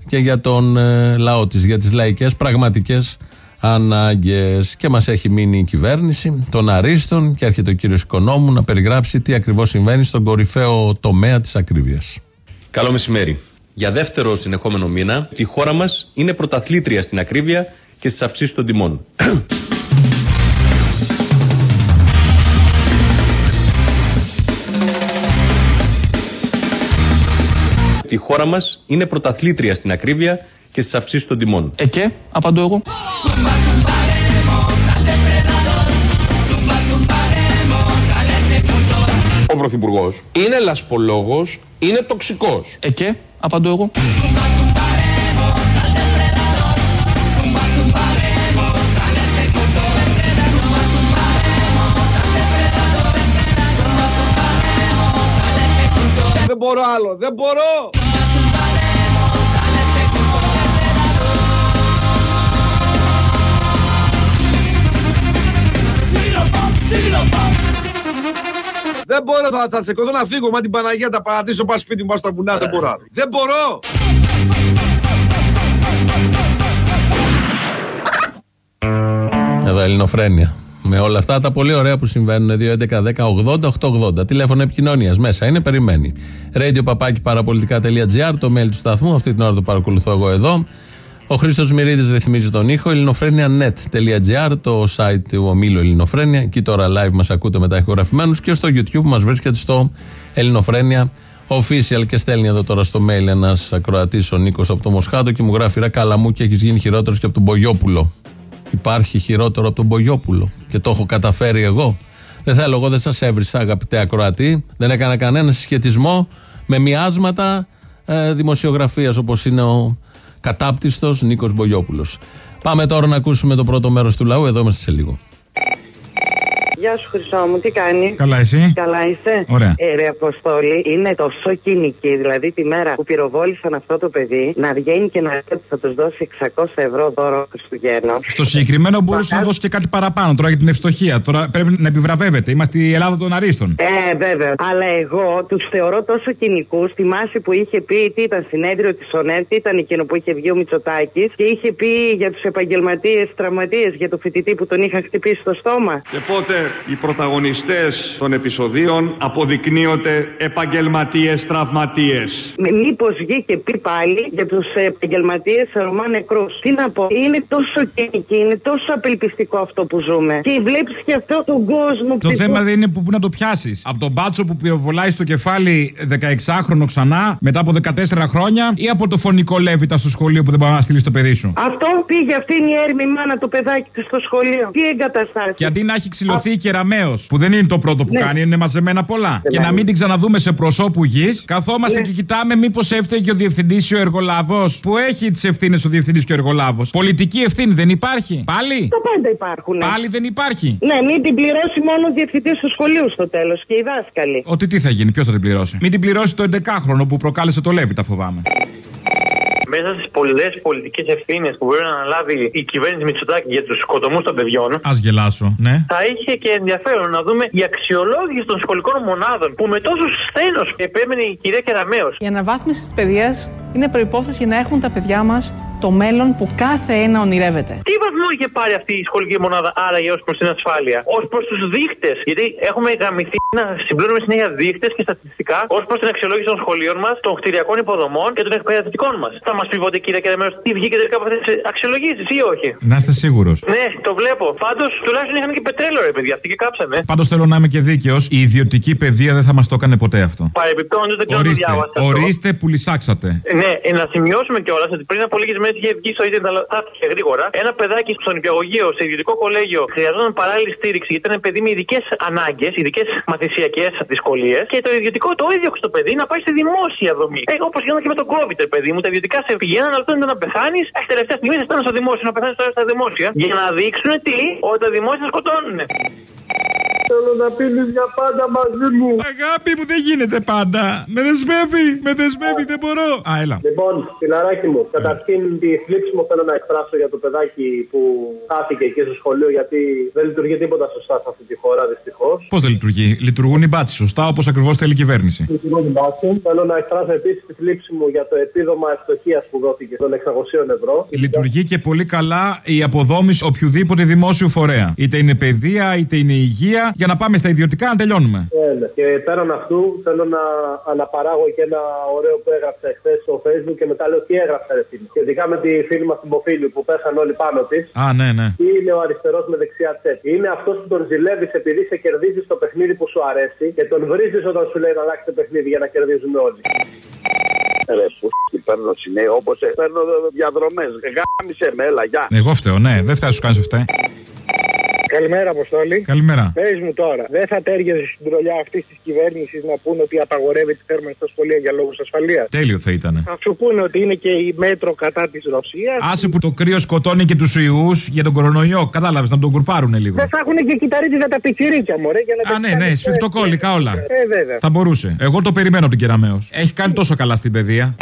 [SPEAKER 3] και για τον ε, λαό της, για τις λαϊκές πραγματικές ανάγκες. Και μας έχει μείνει η κυβέρνηση των Αρίστων και έρχεται ο κύριος Οικονόμου να περιγράψει τι ακριβώς συμβαίνει στον κορυφαίο τομέα της ακρίβειας.
[SPEAKER 4] Καλό μεσημέρι. Για δεύτερο συνεχόμενο μήνα, η χώρα μας είναι πρωταθλήτρια στην ακρίβεια και στις αυξήσεις των τιμών. Η χώρα μας είναι πρωταθλήτρια στην ακρίβεια και στις αυξήσεις των τιμών.
[SPEAKER 11] Ε και, απαντώ εγώ.
[SPEAKER 8] Ο Πρωθυπουργός είναι λασπολόγος, είναι τοξικός.
[SPEAKER 11] Ε και, απαντώ εγώ.
[SPEAKER 1] Μπορώ άλλο, δεν μπορώ. Δεν μπορώ, θα, θα σηκωθώ να φύγω. Μα την Παναγία τα παρατήσω, πάω σπίτι μου, πάω στα βουνά. Δεν μπορώ. άλλο. Δεν μπορώ.
[SPEAKER 3] Εδώ Ελληνοφρένια. Με όλα αυτά τα πολύ ωραία που συμβαίνουν 2.11.10.80.880. Τηλέφωνο επικοινωνίας μέσα είναι, περιμένει. Radio παπάκι παραπολιτικά.gr, το mail του σταθμού. Αυτή την ώρα το παρακολουθώ εγώ εδώ. Ο Χρήστος Μυρίδης ρυθμίζει τον ήχο. ελληνοφρένια.net.gr, το site του ομίλου Ελληνοφρένια. Εκεί τώρα live μας ακούτε μετά ηχογραφημένους και στο YouTube που μας βρίσκεται στο Ελληνοφρένια official και στέλνει εδώ τώρα στο mail ένας ακροατής ο Νίκος από το Μοσχάτο και μου γράφει ρε καλά μου και έχεις γίνει χειρότερος και από τον Μπογιόπουλο. Υπάρχει χειρότερο από τον Μπογιόπουλο και το έχω καταφέρει εγώ. Δεν θέλω, εγώ δεν σας έβρισα, αγαπητέ ακροατή. Δεν έκανα κανένα συσχετισμό με μοιάσματα ε, δημοσιογραφίας όπως είναι ο κατάπτυστος Νίκος Μπογιόπουλος. Πάμε τώρα να ακούσουμε το πρώτο μέρος του λαού. Εδώ είμαστε σε λίγο.
[SPEAKER 13] Γεια σου, Χρυσό μου, τι κάνει;
[SPEAKER 14] Καλά, εσύ;
[SPEAKER 13] Καλά είσαι;
[SPEAKER 14] Ωραία.
[SPEAKER 13] Ε, ρε, Αποστόλη, είναι τόσο κοινική. Δηλαδή, τη μέρα που πυροβόλησαν αυτό το παιδί, να βγαίνει και να λέει ότι θα τους δώσει 600 ευρώ δώρο Χριστουγέννων.
[SPEAKER 14] Στο συγκεκριμένο μπορούσε να δώσει και κάτι παραπάνω τώρα για την ευστοχία. Τώρα πρέπει να επιβραβεύεται. Είμαστε η Ελλάδα των Αρίστων.
[SPEAKER 13] Ε, βέβαια. Αλλά εγώ τους θεωρώ τόσο κοινικούς. Θυμάσαι που είχε πει τι ήταν συνέδριο της ΟΝΕΤ, τι ήταν εκείνο που είχε βγει ο Μητσοτάκης και είχε πει για τους επαγγελματίες τραυματίες, για το φοιτητή που τον είχαν χτυπήσει στο στόμα.
[SPEAKER 15] Και πότε οι πρωταγωνιστές των επεισοδίων αποδεικνύονται επαγγελματίες τραυματίες.
[SPEAKER 13] Μήπως βγήκε πει πάλι για τους επαγγελματίες Ρωμά νεκρού. Τι να πω, είναι τόσο κοινική, είναι τόσο απελπιστικό αυτό που ζούμε. Και βλέπεις και αυτό τον κόσμο
[SPEAKER 14] Το
[SPEAKER 13] που-
[SPEAKER 14] θέμα δεν είναι που, που να το πιάσεις. Από τον μπάτσο που πυροβολάει στο κεφάλι 16χρονο ξανά μετά από 14 χρόνια ή από το φωνικό λέβητα στο σχολείο που δεν μπορεί να στείλεις το παιδί σου;
[SPEAKER 13] Αυτό πήγε αυτή είναι η έρμη μάνα το παιδάκι της στο σχολείο. Τι εγκαταστάσεις.
[SPEAKER 14] Και αντί να έχει ξυλωθεί κεραμαίο, που δεν είναι το πρώτο που
[SPEAKER 13] Ναι.
[SPEAKER 14] κάνει, είναι μαζεμένα πολλά. Και να μην την ξαναδούμε σε προσώπου γης, καθόμαστε
[SPEAKER 13] Ναι.
[SPEAKER 14] και κοιτάμε μήπως έφταιγε και ο διευθυντής ή ο εργολάβος. Που έχει τις ευθύνες ο διευθυντής και ο εργολάβος. Πολιτική ευθύνη δεν υπάρχει; Πάλι;
[SPEAKER 13] Τα πάντα υπάρχουν.
[SPEAKER 14] Πάλι δεν υπάρχει;
[SPEAKER 13] Ναι, μην την πληρώσει μόνο ο διευθυντής του σχολείου στο τέλος και οι δάσκαλοι.
[SPEAKER 14] Ότι τι θα γίνει, ποιος θα την πληρώσει; Μην την πληρώσει το 11χρονο που προκάλεσε το Λέβητα, φοβάμαι.
[SPEAKER 16] Μέσα στις πολλές πολιτικές ευθύνες που μπορεί να αναλάβει η κυβέρνηση Μητσοτάκη για τους σκοτωμούς των παιδιών,
[SPEAKER 14] Α γελάσω, ναι.
[SPEAKER 16] θα είχε και ενδιαφέρον να δούμε η αξιολόγηση των σχολικών μονάδων που με τόσο σθένο επέμενε η κυρία Κεραμέο.
[SPEAKER 17] Η αναβάθμιση της παιδείας είναι προπόθεση για να έχουν τα παιδιά μας το μέλλον που κάθε ένα ονειρεύεται.
[SPEAKER 16] Τι βαθμό είχε πάρει αυτή η σχολική μονάδα άραγε ως προς την ασφάλεια, ως προς τους δείκτε. Γιατί έχουμε γαμηθεί να συμπληρώνουμε συνέχεια δείκτε και στατιστικά ως προς την αξιολόγηση των σχολείων μας, των κτηριακών υποδομών και των εκπαιδευτικών μας. Θα μας πει ποτέ, κύριε Κεραμέο, τι βγήκε τελικά από αυτές τις αξιολογήσεις ή όχι;
[SPEAKER 14] Να είστε σίγουρος.
[SPEAKER 16] Ναι, το βλέπω. Πάντως τουλάχιστον είχαν και πετρέλαιο, ρε παιδιά, αυτοί και κάψανε.
[SPEAKER 14] Πάντως θέλω να είμαι και δίκαιος. Η ιδιωτική παιδεία δεν θα μας το έκανε ποτέ αυτό.
[SPEAKER 16] Παρεμπιπτόντως δεν ξέρω αν το
[SPEAKER 14] Ορίστε,
[SPEAKER 16] διάβασα. αυτό.
[SPEAKER 14] ορίστε που λυσάξατε.
[SPEAKER 16] Ναι, ε, να σημειώσουμε κιόλας ότι πριν από λίγες μέρες είχε βγει στο ίντερνετ, αλλά θα έφυγε γρήγορα. Ένα παιδάκι στον υπηαγωγείο, σε ιδιωτικό κολέγιο, χρειαζόταν παράλληλη στήριξη γιατί ήταν παιδί με ειδικές ανάγκες, ειδικές μαθησιακές δυσκολίες. Και το ιδιωτικό το ίδιο στο παιδί να πάει στη δημόσια δομή. Ε, Όπως γινόταν και με τον COVID, ρε παιδί μου. Τα ιδιωτικά σε πηγαίναν, αλλά τότε να πεθάνεις. Έχει τελευταία στιγμή θα στο δημόσιο, να πεθάνει τώρα στα δημόσια. Για να δείξουν τι, ότι τα δημόσια σκοτώνουν.
[SPEAKER 18] Θέλω να πίνεις για πάντα μαζί μου.
[SPEAKER 14] Αγάπη μου δεν γίνεται πάντα. Με δεσμεύει, με δεσμεύει, δεν μπορώ. Α, έλα.
[SPEAKER 18] Λοιπόν, φιλαράκι μου, καταρχήν τη θλίψη μου θέλω να εκφράσω για το παιδάκι που χάθηκε εκεί στο σχολείο γιατί δεν λειτουργεί τίποτα σωστά σε αυτή τη χώρα δυστυχώς.
[SPEAKER 14] Πώς δεν λειτουργεί; Λειτουργούν οι μπάτσει σωστά όπως ακριβώς θέλει η κυβέρνηση;
[SPEAKER 18] Θέλω να εκφράσω επίσης τη θλίψη μου για το επίδομα ευστοχία που δόθηκε των 600 ευρώ.
[SPEAKER 14] Λειτουργεί και πολύ καλά η αποδόμηση οποιοδήποτε δημόσιου φορέα. Είτε είναι παιδεία, είτε είναι υγεία, για να πάμε στα ιδιωτικά να τελειώνουμε.
[SPEAKER 18] Ναι, ναι. Και πέραν αυτού θέλω να αναπαράγω και ένα ωραίο που έγραψε χθες στο facebook και μετά λέω τι έγραψε ρε φίλε; Σχετικά με τη φίλη μας την Ποφίλη που πέσαν όλοι πάνω της.
[SPEAKER 14] Α, ναι, ναι.
[SPEAKER 18] Τι είναι ο αριστερός με δεξιά τσέπ. Είναι αυτός που τον ζηλεύεις επειδή σε κερδίζεις το παιχνίδι που σου αρέσει και τον βρίζεις όταν σου λέει να αλλάξει το παιχνίδι για να κερδίζουμε όλοι.
[SPEAKER 19] Ρε που παίρνω συνέχεια όπως ε, παίρνω διαδρομές. Γάμισε με, έλα, γεια.
[SPEAKER 14] Εγώ φταίω, ναι, δεν φτάσει σου κάνει αυτά.
[SPEAKER 18] Καλημέρα, Αποστόλη.
[SPEAKER 14] Καλημέρα.
[SPEAKER 18] Πες μου τώρα, δεν θα τέριαζε στην τρολιά αυτή της κυβέρνησης να πούνε ότι απαγορεύει τη θέρμανση στα σχολεία για λόγους ασφαλείας;
[SPEAKER 14] Τέλειο θα ήταν.
[SPEAKER 18] Θα σου πούνε ότι είναι και η μέτρο κατά της Ρωσίας.
[SPEAKER 14] Άσε που το κρύο σκοτώνει και τους ιούς για τον κορονοϊό. Κατάλαβες να τον κουρπάρουν λίγο.
[SPEAKER 18] Δεν θα έχουν και κυταρίτιδα τα πιτσιρίκια, μωρέ. Για να
[SPEAKER 14] Α, ναι, ναι, σφιχτοκόλληκα όλα.
[SPEAKER 18] Ε, βέβαια.
[SPEAKER 14] Θα μπορούσε. Εγώ το περιμένω από την Κεραμαίο. Έχει κάνει τόσο καλά στην παιδεία.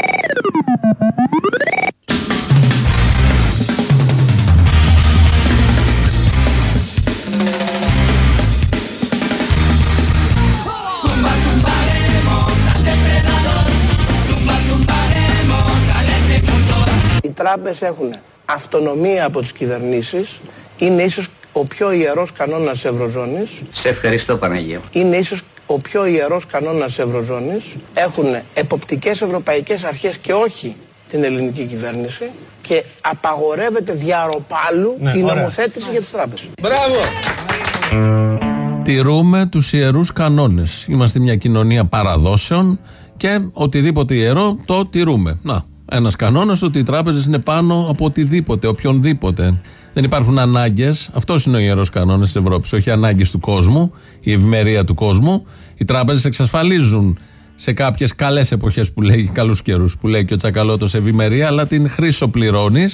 [SPEAKER 20] Ejecutor.
[SPEAKER 6] Οι τράπεζες έχουν αυτονομία από τις κυβερνήσεις. Είναι ίσως ο πιο ιερός κανόνας της Ευρωζώνης.
[SPEAKER 5] Σε ευχαριστώ Παναγία.
[SPEAKER 6] Είναι ίσως ο πιο ιερός κανόνας της Ευρωζώνης. Έχουν εποπτικές ευρωπαϊκές αρχές και όχι την ελληνική κυβέρνηση και απαγορεύεται διαρροπάλου
[SPEAKER 3] Ναι,
[SPEAKER 6] η
[SPEAKER 3] ωραία.
[SPEAKER 6] νομοθέτηση για τις τράπεζες.
[SPEAKER 1] Μπράβο!
[SPEAKER 3] Τηρούμε τους ιερούς κανόνες. Είμαστε μια κοινωνία παραδόσεων και οτιδήποτε ιερό το τηρούμε. Να, ένας κανόνας ότι οι τράπεζες είναι πάνω από οτιδήποτε, οποιονδήποτε. Δεν υπάρχουν ανάγκες. Αυτός είναι ο ιερός κανόνας της Ευρώπης. Όχι ανάγκες του κόσμου, η ευημερία του κόσμου. Οι τράπεζες εξασφαλίζουν σε κάποιες καλές εποχές που λέει, καλούς καιρούς που λέει και ο Τσακαλώτος ευημερία, αλλά την χρήσο πληρώνει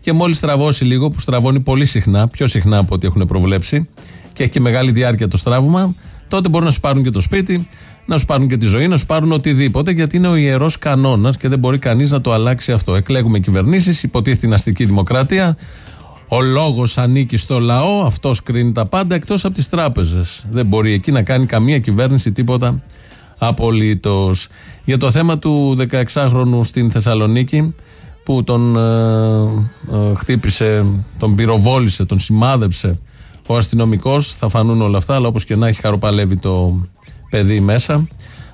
[SPEAKER 3] και μόλις στραβώσει λίγο, που στραβώνει πολύ συχνά, πιο συχνά από ό,τι έχουν προβλέψει, και έχει και μεγάλη διάρκεια το στράβωμα, τότε μπορούν να σου πάρουν και το σπίτι, να σου πάρουν και τη ζωή, να σου πάρουν οτιδήποτε, γιατί είναι ο ιερός κανόνας και δεν μπορεί κανείς να το αλλάξει αυτό. Εκλέγουμε κυβερνήσεις, υποτίθεται την αστική δημοκρατία. Ο λόγος ανήκει στο λαό, αυτός κρίνει τα πάντα εκτός από τις τράπεζες. Δεν μπορεί εκεί να κάνει καμία κυβέρνηση τίποτα απολύτως. Για το θέμα του 16χρονου στην Θεσσαλονίκη που τον ε, ε, χτύπησε, τον πυροβόλησε, τον σημάδεψε ο αστυνομικός. Θα φανούν όλα αυτά, αλλά όπως και να έχει χαροπαλεύει το παιδί μέσα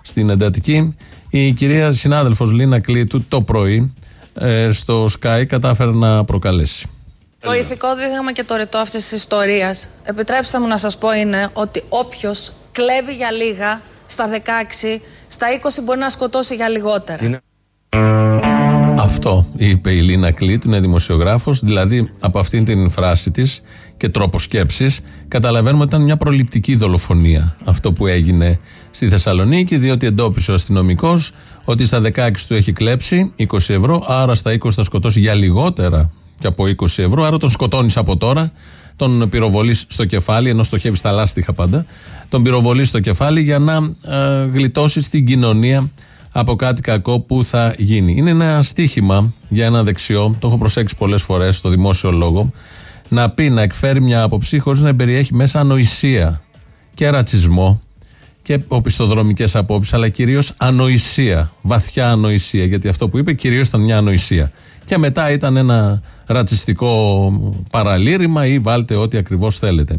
[SPEAKER 3] στην εντατική. Η κυρία συνάδελφος Λίνα Κλήτου το πρωί ε, στο Sky κατάφερε να προκαλέσει.
[SPEAKER 21] Το ηθικό δίδαγμα και το ρητό αυτής της ιστορίας, επιτρέψτε μου να σας πω, είναι ότι όποιος κλέβει για λίγα, στα 16, στα 20 μπορεί να σκοτώσει για λιγότερα.
[SPEAKER 3] Αυτό είπε η Λίνα Κλήτ, είναι δημοσιογράφος. Δηλαδή, από αυτήν την φράση της και τρόπος σκέψης, καταλαβαίνουμε ότι ήταν μια προληπτική δολοφονία αυτό που έγινε στη Θεσσαλονίκη, διότι εντόπισε ο αστυνομικός ότι στα 16 του έχει κλέψει 20 ευρώ, άρα στα 20 θα σκοτώσει για λιγότερα και από 20 ευρώ, άρα τον σκοτώνεις από τώρα, τον πυροβολείς στο κεφάλι, ενώ στοχεύεις στα λάστιχα πάντα, τον πυροβολείς στο κεφάλι για να ε, γλιτώσεις την κοινωνία από κάτι κακό που θα γίνει. Είναι ένα στίχημα για ένα δεξιό, το έχω προσέξει πολλές φορές στο δημόσιο λόγο, να πει, να εκφέρει μια άποψη χωρίς να περιέχει μέσα ανοησία και ρατσισμό και οπισθοδρομικές απόψεις, αλλά κυρίως ανοησία, βαθιά ανοησία. Γιατί αυτό που είπε κυρίως ήταν μια ανοησία. Και μετά ήταν ένα ρατσιστικό παραλήρημα ή βάλτε ό,τι ακριβώς θέλετε.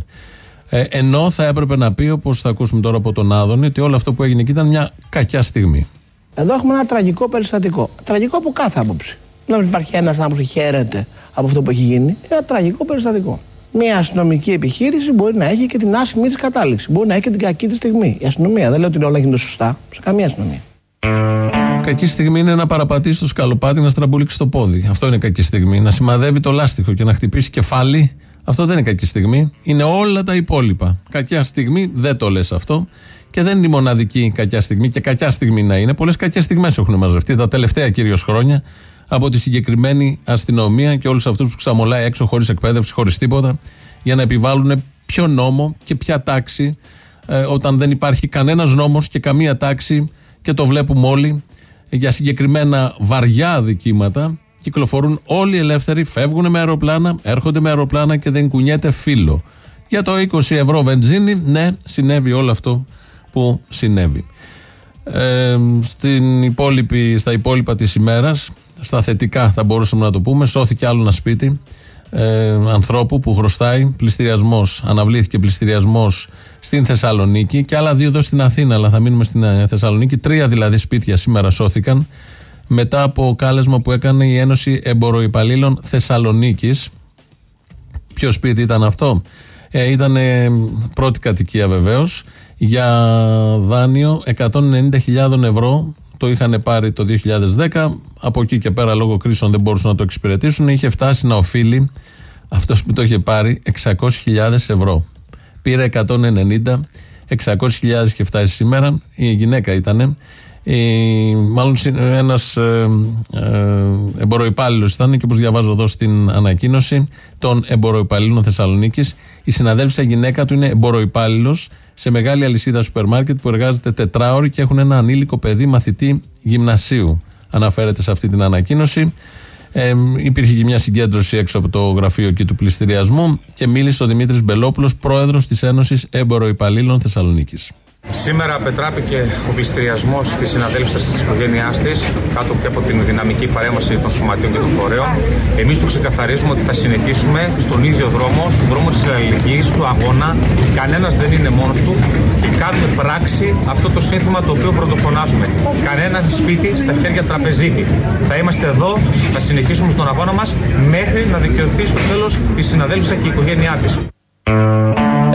[SPEAKER 3] Ε, ενώ θα έπρεπε να πει, όπως θα ακούσουμε τώρα από τον Άδωνη, ότι όλο αυτό που έγινε εκεί ήταν μια κακιά στιγμή.
[SPEAKER 6] Εδώ έχουμε ένα τραγικό περιστατικό. Τραγικό από κάθε άποψη. Δεν νομίζω υπάρχει ένας άνθρωπο που χαίρεται από αυτό που έχει γίνει. Είναι ένα τραγικό περιστατικό. Μια αστυνομική επιχείρηση μπορεί να έχει και την άσχημη της κατάληξη. Μπορεί να έχει και την κακή της στιγμή. Η αστυνομία. Δεν λέω ότι όλα γίνονται σωστά. Σε καμία αστυνομία.
[SPEAKER 3] Κακή στιγμή είναι να παραπατήσεις το σκαλοπάτι να στραμπουλήξεις το πόδι. Αυτό είναι κακή στιγμή. Να σημαδεύει το λάστιχο και να χτυπήσει κεφάλι. Αυτό δεν είναι κακή στιγμή. Είναι όλα τα υπόλοιπα. Κακιά στιγμή δεν το λες αυτό. Και δεν είναι η μοναδική κακιά στιγμή. Και κακιά στιγμή να είναι. Πολλές κακές στιγμές έχουν μαζευτεί τα τελευταία κυρίως χρόνια από τη συγκεκριμένη αστυνομία και όλους αυτούς που ξαμολάει έξω χωρίς εκπαίδευση, χωρίς τίποτα, για να επιβάλλουν ποιο νόμο και ποια τάξη, ε, όταν δεν υπάρχει κανένας νόμος και καμία τάξη και το βλέπουμε όλοι για συγκεκριμένα βαριά δικήματα. Κυκλοφορούν όλοι ελεύθεροι, φεύγουν με αεροπλάνα, έρχονται με αεροπλάνα και δεν κουνιέται φύλλο. Για το 20 ευρώ βενζίνη, ναι, συνέβη όλο αυτό που συνέβη. Ε, στην υπόλοιπη, στα υπόλοιπα της ημέρας, στα θετικά θα μπορούσαμε να το πούμε, σώθηκε άλλο ένα σπίτι ε, ανθρώπου που χρωστάει πληστηριασμός. Αναβλήθηκε πληστηριασμός στην Θεσσαλονίκη και άλλα δύο εδώ στην Αθήνα, αλλά θα μείνουμε στην ε, Θεσσαλονίκη. Τρία δηλαδή σπίτια σήμερα σώθηκαν μετά από κάλεσμα που έκανε η Ένωση Εμποροϊπαλλήλων Θεσσαλονίκης. Ποιο σπίτι ήταν αυτό, ε, ήταν ε, πρώτη κατοικία βεβαίως για δάνειο 190.000 ευρώ. Το είχαν πάρει το 2010. Από εκεί και πέρα, λόγω κρίσεων, δεν μπορούσαν να το εξυπηρετήσουν. Είχε φτάσει να οφείλει αυτός που το είχε πάρει 600.000 ευρώ. Πήρε 190, 600.000 είχε φτάσει σήμερα. Η γυναίκα ήταν. Η, μάλλον ένας ε, ε, εμποροϊπάλληλο ήταν και όπως διαβάζω εδώ στην ανακοίνωση των εμποροϊπαλλήλων Θεσσαλονίκης, η συναδέλφισσα γυναίκα του είναι εμποροϊπάλληλο σε μεγάλη αλυσίδα σούπερ μάρκετ που εργάζεται τετράωρη και έχουν ένα ανήλικο παιδί μαθητή γυμνασίου. Αναφέρεται σε αυτή την ανακοίνωση. Ε, υπήρχε και μια συγκέντρωση έξω από το γραφείο εκεί του πληστηριασμού και μίλησε ο Δημήτρης Μπελόπουλος, πρόεδρος της Ένωσης Έμπορο Υπαλλήλων Θεσσαλονίκης.
[SPEAKER 7] Σήμερα πετράπηκε ο πληστηριασμός της συναδέλφισσα της οικογένειάς της κάτω και από την δυναμική παρέμβαση των σωματείων και των φορέων. Εμείς το ξεκαθαρίζουμε ότι θα συνεχίσουμε στον ίδιο δρόμο, στον δρόμο της αλληλεγγύης, του αγώνα. Κανένας δεν είναι μόνος του και κάνουμε πράξη αυτό το σύνθημα το οποίο πρωτοφωνάζουμε. Κανένα σπίτι στα χέρια τραπεζίτη. Θα είμαστε εδώ, θα συνεχίσουμε στον αγώνα μας μέχρι να δικαιωθεί στο τέλος η συναδέλφισσα και η οικογένειά της.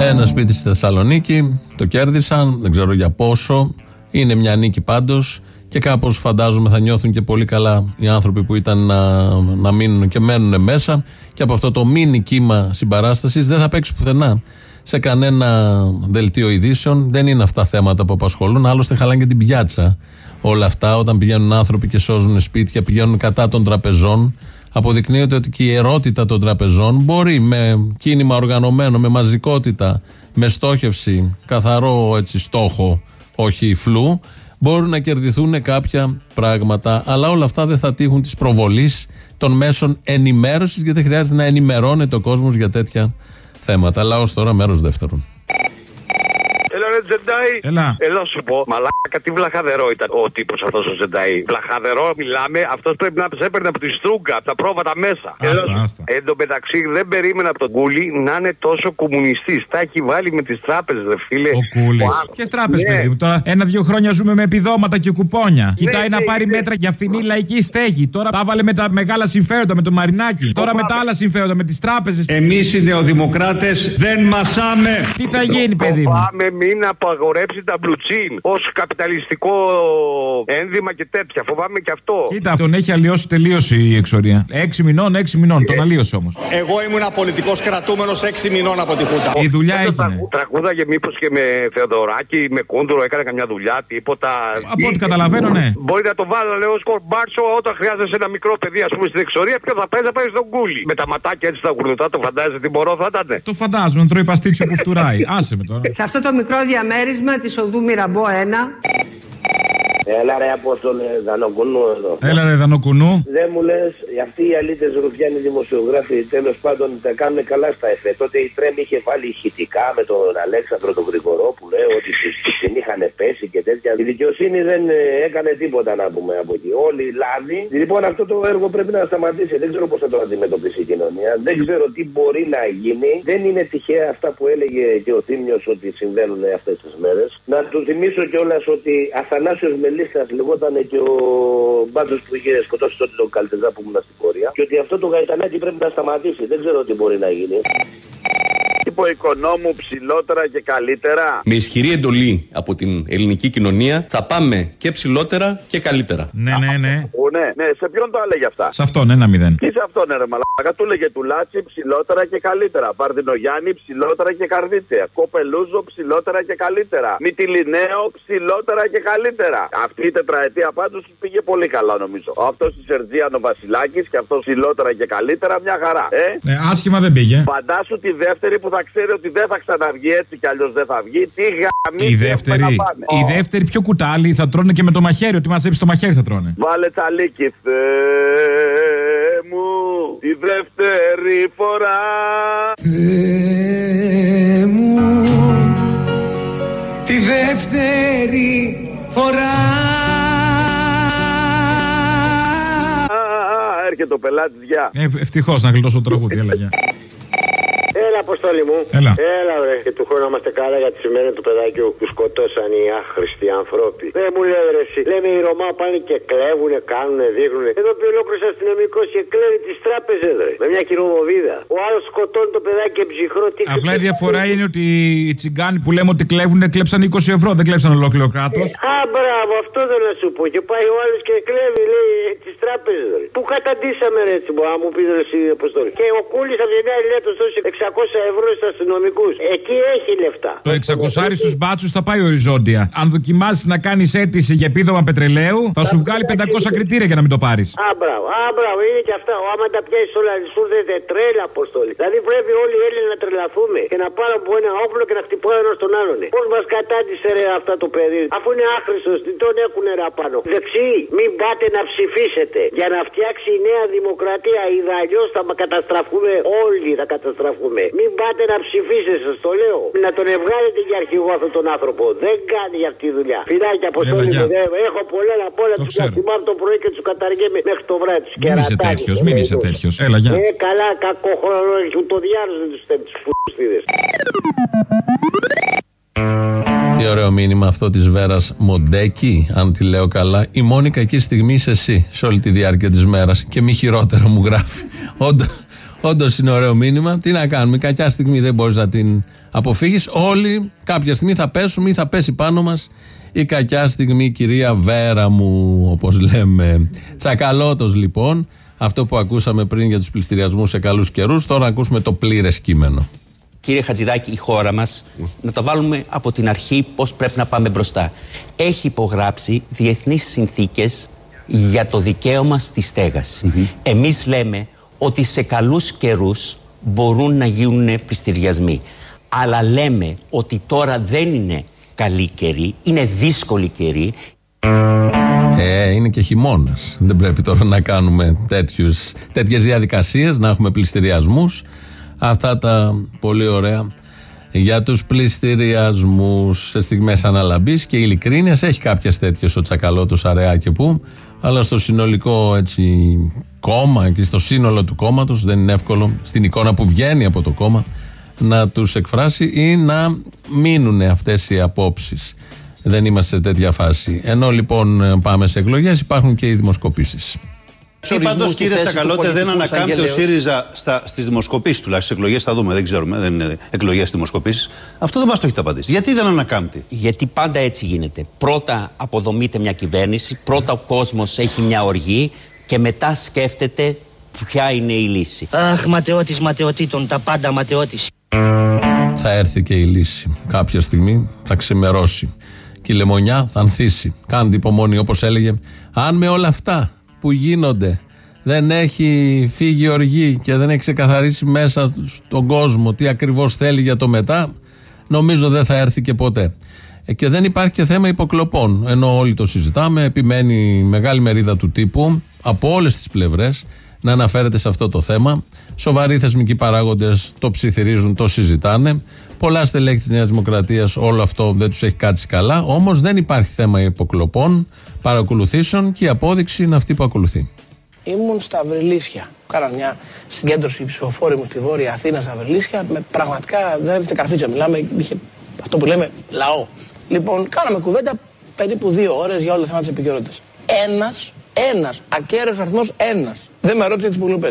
[SPEAKER 3] Ένα σπίτι στη Θεσσαλονίκη, το κέρδισαν, δεν ξέρω για πόσο. Είναι μια νίκη πάντως και κάπως φαντάζομαι θα νιώθουν και πολύ καλά οι άνθρωποι που ήταν να, να μείνουν και μένουν μέσα. Και από αυτό το μίνι κύμα συμπαράστασης δεν θα παίξει πουθενά σε κανένα δελτίο ειδήσεων. Δεν είναι αυτά θέματα που απασχολούν. Άλλωστε, χαλάνε και την πιάτσα όλα αυτά. Όταν πηγαίνουν άνθρωποι και σώζουν σπίτια, πηγαίνουν κατά των τραπεζών. Αποδεικνύεται ότι και η ερώτητα των τραπεζών μπορεί με κίνημα οργανωμένο, με μαζικότητα, με στόχευση, καθαρό έτσι στόχο, όχι φλού, μπορούν να κερδιθούν κάποια πράγματα. Αλλά όλα αυτά δεν θα τύχουν της προβολής των μέσων ενημέρωσης, γιατί δεν χρειάζεται να ενημερώνεται ο κόσμος για τέτοια θέματα. Αλλά ω τώρα, μέρος δεύτερον.
[SPEAKER 19] Έλα ρε Τζεντάι.
[SPEAKER 7] Έλα.
[SPEAKER 19] Έλα σου πω. Μαλάκα τι βλαχαδερό ήταν ο τύπο αυτό ο Τζεντάι. Βλαχαδερό μιλάμε. Αυτός πρέπει να σε έπαιρνε από τη στρούγκα, από τα πρόβατα μέσα. Έλα σου.
[SPEAKER 7] άστα.
[SPEAKER 19] Εν τω μεταξύ δεν περίμενα από τον Κούλι να είναι τόσο κομμουνιστής. Τα έχει βάλει με τις τράπεζες, ρε φίλε.
[SPEAKER 7] Ο Κούλης.
[SPEAKER 19] Wow.
[SPEAKER 7] Ποιες τράπεζες,
[SPEAKER 19] Ναι.
[SPEAKER 7] παιδί μου. Τώρα ένα-δύο χρόνια ζούμε με επιδόματα και κουπόνια. Κοιτάει
[SPEAKER 19] ναι,
[SPEAKER 7] να πάρει
[SPEAKER 19] ναι.
[SPEAKER 7] μέτρα για φθηνή λαϊκή στέγη. Τώρα τα βάλε με τα μεγάλα συμφέροντα, με το Μαρινάκι. Τώρα με τα άλλα συμφέροντα, με τις τράπεζες.
[SPEAKER 15] Εμείς οι νεοδημοκράτες δεν μασάμε.
[SPEAKER 7] Τι θα γίνει, παιδί μου;
[SPEAKER 19] Φοβάμαι μην απαγορέψει τα μπλουτσίν ως καπιταλιστικό ένδυμα και τέτοια. Φοβάμαι και αυτό.
[SPEAKER 7] Κοίτα, τον έχει αλλοιώσει τελείως η εξορία. Έξι μηνών, έξι μηνών. Τον αλλίωσε όμως.
[SPEAKER 15] Εγώ ήμουν πολιτικό κρατούμενος 6 μηνών από τη Χούτα.
[SPEAKER 7] Η δουλειά έγινε.
[SPEAKER 19] Τραγου- Τραγούδαγε μήπως και με Θεοδωράκη, με Κούντουρο, έκανε καμιά δουλειά, τίποτα.
[SPEAKER 7] Από ό,τι καταλαβαίνω, ναι.
[SPEAKER 19] Μπορεί να το βάλω, λέω, σκορμπάρσο όταν χρειάζεσαι ένα μικρό παιδί, ας πούμε, στην εξορία. Ποιο θα παίζει, θα παίζει στον κούλι. Με τα ματάκια έτσι στα γουρνωτά, το φαντάζεσαι τι μπορώ θα ήταν.
[SPEAKER 7] Το φαντάζομαι, τρώει παστίτσιο που φτουράει. Άσε με τώρα.
[SPEAKER 22] Σε αυτό το μικρό διαμέρισμα της οδού Μυραμπό 1
[SPEAKER 23] Έλα ρε Απόστολε, Δανοκουνού εδώ.
[SPEAKER 7] Έλα ρε Δανοκουνού.
[SPEAKER 23] Δεν μου λες, αυτοί οι αλήτες ρουφιάνοι δημοσιογράφοι τέλος πάντων τα κάνουν καλά στα εφέ. Τότε η Τρέμ είχε βάλει ηχητικά με τον Αλέξανδρο τον Γρηγορόπουλο, ε, ότι τη- τη- την είχαν πέσει και τέτοια. Η δικαιοσύνη δεν ε, έκανε τίποτα να πούμε από εκεί. Όλοι λάδι. Λοιπόν, αυτό το έργο πρέπει να σταματήσει. Δεν ξέρω πώς θα το αντιμετωπίσει η κοινωνία. Δεν ξέρω τι μπορεί να γίνει. Δεν είναι τυχαία αυτά που έλεγε και ο Θήμιος ότι συμβαίνουν αυτές τις μέρες. Να του θυμίσω κιόλας ότι Αθανάσιος Μελίστα λεγόταν και ο μπάντος που είχε σκοτώσει τότε τον Καλτεζά που ήμουν στην πορεία. Και ότι αυτό το γαϊτανάκι πρέπει να σταματήσει. Δεν ξέρω τι μπορεί να γίνει.
[SPEAKER 19] Τύπο οικονόμου ψηλότερα και καλύτερα.
[SPEAKER 4] Με ισχυρή εντολή από την ελληνική κοινωνία θα πάμε και ψηλότερα και καλύτερα.
[SPEAKER 7] Ναι, ναι, ναι.
[SPEAKER 19] Ναι, ναι, σε ποιον το έλεγε αυτά;
[SPEAKER 7] Σε αυτόν, ένα μηδέν.
[SPEAKER 19] Τι σε αυτόν ρε μαλάκα, του λέγε του Λάτσι ψηλότερα και καλύτερα. Βαρδινογιάννη ψηλότερα και καρδίτια. Κοπελούζο ψηλότερα και καλύτερα. Μητυλινέο ψηλότερα και καλύτερα. Αυτή η τετραετία πάντως του πήγε πολύ καλά νομίζω. Αυτός τη Σερτζίανο Βασιλάκης και αυτός ψηλότερα και καλύτερα μια χαρά. Ε;
[SPEAKER 7] Ναι, άσχημα δεν πήγε.
[SPEAKER 19] Φαντάσου τη δεύτερη που θα ξέρει ότι δεν θα ξαναβγεί έτσι κι αλλιώς δεν θα βγει. Τι γαμί
[SPEAKER 7] Η δεύτερη, η δεύτερη πιο κουτάλι θα τρώνε και με το μαχαίρι. Ότι μαζέψει το μαχαίρι θα τρώνε.
[SPEAKER 19] Βάλε τσαλίκι, Θεέ μου, τη δεύτερη φορά.
[SPEAKER 2] Θεέ μου τη δεύτερη φορά
[SPEAKER 19] Α, Έρχεται ο πελάτης, γεια.
[SPEAKER 7] Ε, Ευτυχώς να γλιτώσω το τραγούδι, έλεγε.
[SPEAKER 18] Έλα, Αποστόλη μου.
[SPEAKER 7] Έλα.
[SPEAKER 18] Έλα, βρε. Και του χρόνου να είμαστε καλά για τη σημαίνει του παιδάκιου που σκοτώσαν οι άχρηστοι άνθρωποι. Δεν μου λέει, ρε, εσύ. Λέμε οι Ρωμά πάνε και κλέβουνε, κάνουνε, δείχνουνε. Εδώ πει ολόκληρο αστυνομικός και κλέβει τις τράπεζες, ρε. Με μια χειρομοβίδα. Ο άλλος σκοτώνει το παιδάκι και ψυχρό. Τι
[SPEAKER 7] Απλά η διαφορά είναι ότι οι τσιγκάνοι που λέμε ότι κλέβουν κλέψαν 20 ευρώ, δεν κλέψαν ολόκληρο κράτος.
[SPEAKER 18] Α, μπράβο, αυτό θέλω να σου πω. Και πάει ο άλλος και κλέβει, λέει, τις τράπεζες. Πού καταντήσαμε, ρε, έτσι, μπορεί να μου πεις, ρε, εσύ, Αποστόλη. Και ο Κούλης από την Νέα Ηλία του δώσει 600 ευρώ στου αστυνομικούς. Εκεί έχει λεφτά.
[SPEAKER 7] Το 600 στους μπάτσους θα πάει οριζόντια. Αν δοκιμάσεις να κάνεις αίτηση για επίδομα πετρελαίου, θα σου βγάλει 500 κριτήρια για να μην το πάρεις.
[SPEAKER 18] Α, μπράβο, α, μπράβο, είναι και αυτά. Ο, άμα τα πιάσεις όλα, σου δίνεται τρέλα, Αποστόλη. Δηλαδή πρέπει όλοι οι Έλληνες να τρελαθούμε και να πάρουν από ένα όπλο και να χτυπούν ένας τον άλλον. Πώς μας κατάντησε ρε αυτά το παιδί, αφού είναι άχρηστος, τι τον έχουν ρε απάνω; Δεξί, μην πάτε να ψηφίσετε για να φτιάξει η νέα δημοκρατία. Είδα αλλιώ θα καταστραφούμε όλοι, θα καταστραφούμε. Μην μην πάτε να ψηφίσετε, σας το λέω. Να τον βγάλετε για αρχηγό αυτόν τον άνθρωπο. Δεν κάνει για αυτή τη δουλειά. Φιλάκια από
[SPEAKER 14] Έλα, γεια.
[SPEAKER 18] Έχω πολλά να πω, αλλά τους
[SPEAKER 14] ξέρω.
[SPEAKER 18] θυμάμαι το πρωί και τους καταργέμαι μέχρι το βράδυ. Τους
[SPEAKER 14] Μην είσαι
[SPEAKER 18] κερατάκες,
[SPEAKER 14] τέτοιος,
[SPEAKER 18] το
[SPEAKER 14] μην
[SPEAKER 18] λέει
[SPEAKER 14] είσαι
[SPEAKER 18] τους.
[SPEAKER 14] τέτοιος. Έλα, γεια.
[SPEAKER 18] Ε, καλά, κακό χρόνο, το διάλογο δεν τους στέλνει τους φουστίδες.
[SPEAKER 3] Τι ωραίο μήνυμα αυτό της Βέρας Μοντέκη, αν τη λέω καλά. Η μόνη κακή στιγμή είσαι εσύ σε όλη τη διάρκεια της μέρας. Και μη χειρότερο μου γράφει. Όντως είναι ωραίο μήνυμα. Τι να κάνουμε, η κακιά στιγμή δεν μπορείς να την αποφύγεις. Όλοι κάποια στιγμή θα πέσουμε ή θα πέσει πάνω μας η κακιά στιγμή, κυρία Βέρα μου, όπως λέμε. Τσακαλώτος λοιπόν. Αυτό που ακούσαμε πριν για τους πληστηριασμούς σε καλούς καιρούς, τώρα ακούσουμε το πλήρες κείμενο.
[SPEAKER 5] Κύριε Χατζηδάκη, η χώρα μας, να το βάλουμε από την αρχή πώς πρέπει να πάμε μπροστά. Έχει υπογράψει διεθνείς συνθήκες για το δικαίωμα στη στέγαση. Εμείς λέμε ότι σε καλούς καιρούς μπορούν να γίνουν πληστηριασμοί. Αλλά λέμε ότι τώρα δεν είναι καλή καιρή, είναι δύσκολη καιρή.
[SPEAKER 3] Ε, είναι και χειμώνας. Δεν πρέπει τώρα να κάνουμε τέτοιες διαδικασίες, να έχουμε πληστηριασμούς. Αυτά τα πολύ ωραία για τους πληστηριασμούς σε στιγμές αναλαμπής και ειλικρίνειας έχει κάποιες τέτοιες ο Τσακαλώτος αραιά και που αλλά στο συνολικό έτσι κόμμα και στο σύνολο του κόμματος δεν είναι εύκολο στην εικόνα που βγαίνει από το κόμμα να τους εκφράσει ή να μείνουν αυτές οι απόψεις. Δεν είμαστε σε τέτοια φάση. Ενώ λοιπόν πάμε σε εκλογές υπάρχουν και οι δημοσκοπήσεις.
[SPEAKER 24] Ή πάντως, κύριε Τσακαλώτε, δεν ανακάμπτει ο ΣΥΡΙΖΑ στις δημοσκοπήσεις τουλάχιστον. Εκλογές θα δούμε, δεν ξέρουμε. Δεν είναι εκλογές δημοσκοπήσεις. Αυτό δεν μας το έχετε απαντήσει. Γιατί δεν ανακάμπτει;
[SPEAKER 5] Γιατί πάντα έτσι γίνεται. Πρώτα αποδομείται μια κυβέρνηση, πρώτα ο κόσμος έχει μια οργή και μετά σκέφτεται ποια είναι η λύση.
[SPEAKER 25] Αχ, ματαιώτης ματαιωτήτων, τα πάντα ματαιώτης.
[SPEAKER 3] θα έρθει και η λύση. Κάποια στιγμή θα ξημερώσει. Και η λεμονιά θα ανθίσει. Κάντε υπομονή, όπως έλεγε. Αν με όλα αυτά που γίνονται δεν έχει φύγει οργή και δεν έχει ξεκαθαρίσει μέσα στον κόσμο τι ακριβώς θέλει για το μετά, νομίζω δεν θα έρθει και ποτέ. Ε, Και δεν υπάρχει και θέμα υποκλοπών. Ενώ όλοι το συζητάμε, επιμένει η μεγάλη μερίδα του τύπου από όλες τις πλευρές να αναφέρεται σε αυτό το θέμα. Σοβαροί θεσμικοί παράγοντες το ψιθυρίζουν, το συζητάνε. Πολλά στελέχη της Νέας Δημοκρατίας όλο αυτό δεν τους έχει κάτσει καλά. Όμως δεν υπάρχει θέμα υποκλοπών, παρακολουθήσεων και η απόδειξη είναι αυτή που ακολουθεί.
[SPEAKER 6] Ήμουν στα Βρυλίσια. Κάνα μια συγκέντρωση ψηφοφόρη μου στη Βόρεια Αθήνα στα Βρυλίσια. Με πραγματικά δεν έπαιζε καρφίτσα. Μιλάμε, είχε αυτό που λέμε λαό. Λοιπόν, κάναμε κουβέντα περίπου δύο ώρες για όλα τα θέματα της επικαιρότητας. Ένας, ένας, ακέραιος αριθμός ένας. Δεν με ρώτησε τι πουλουπέ.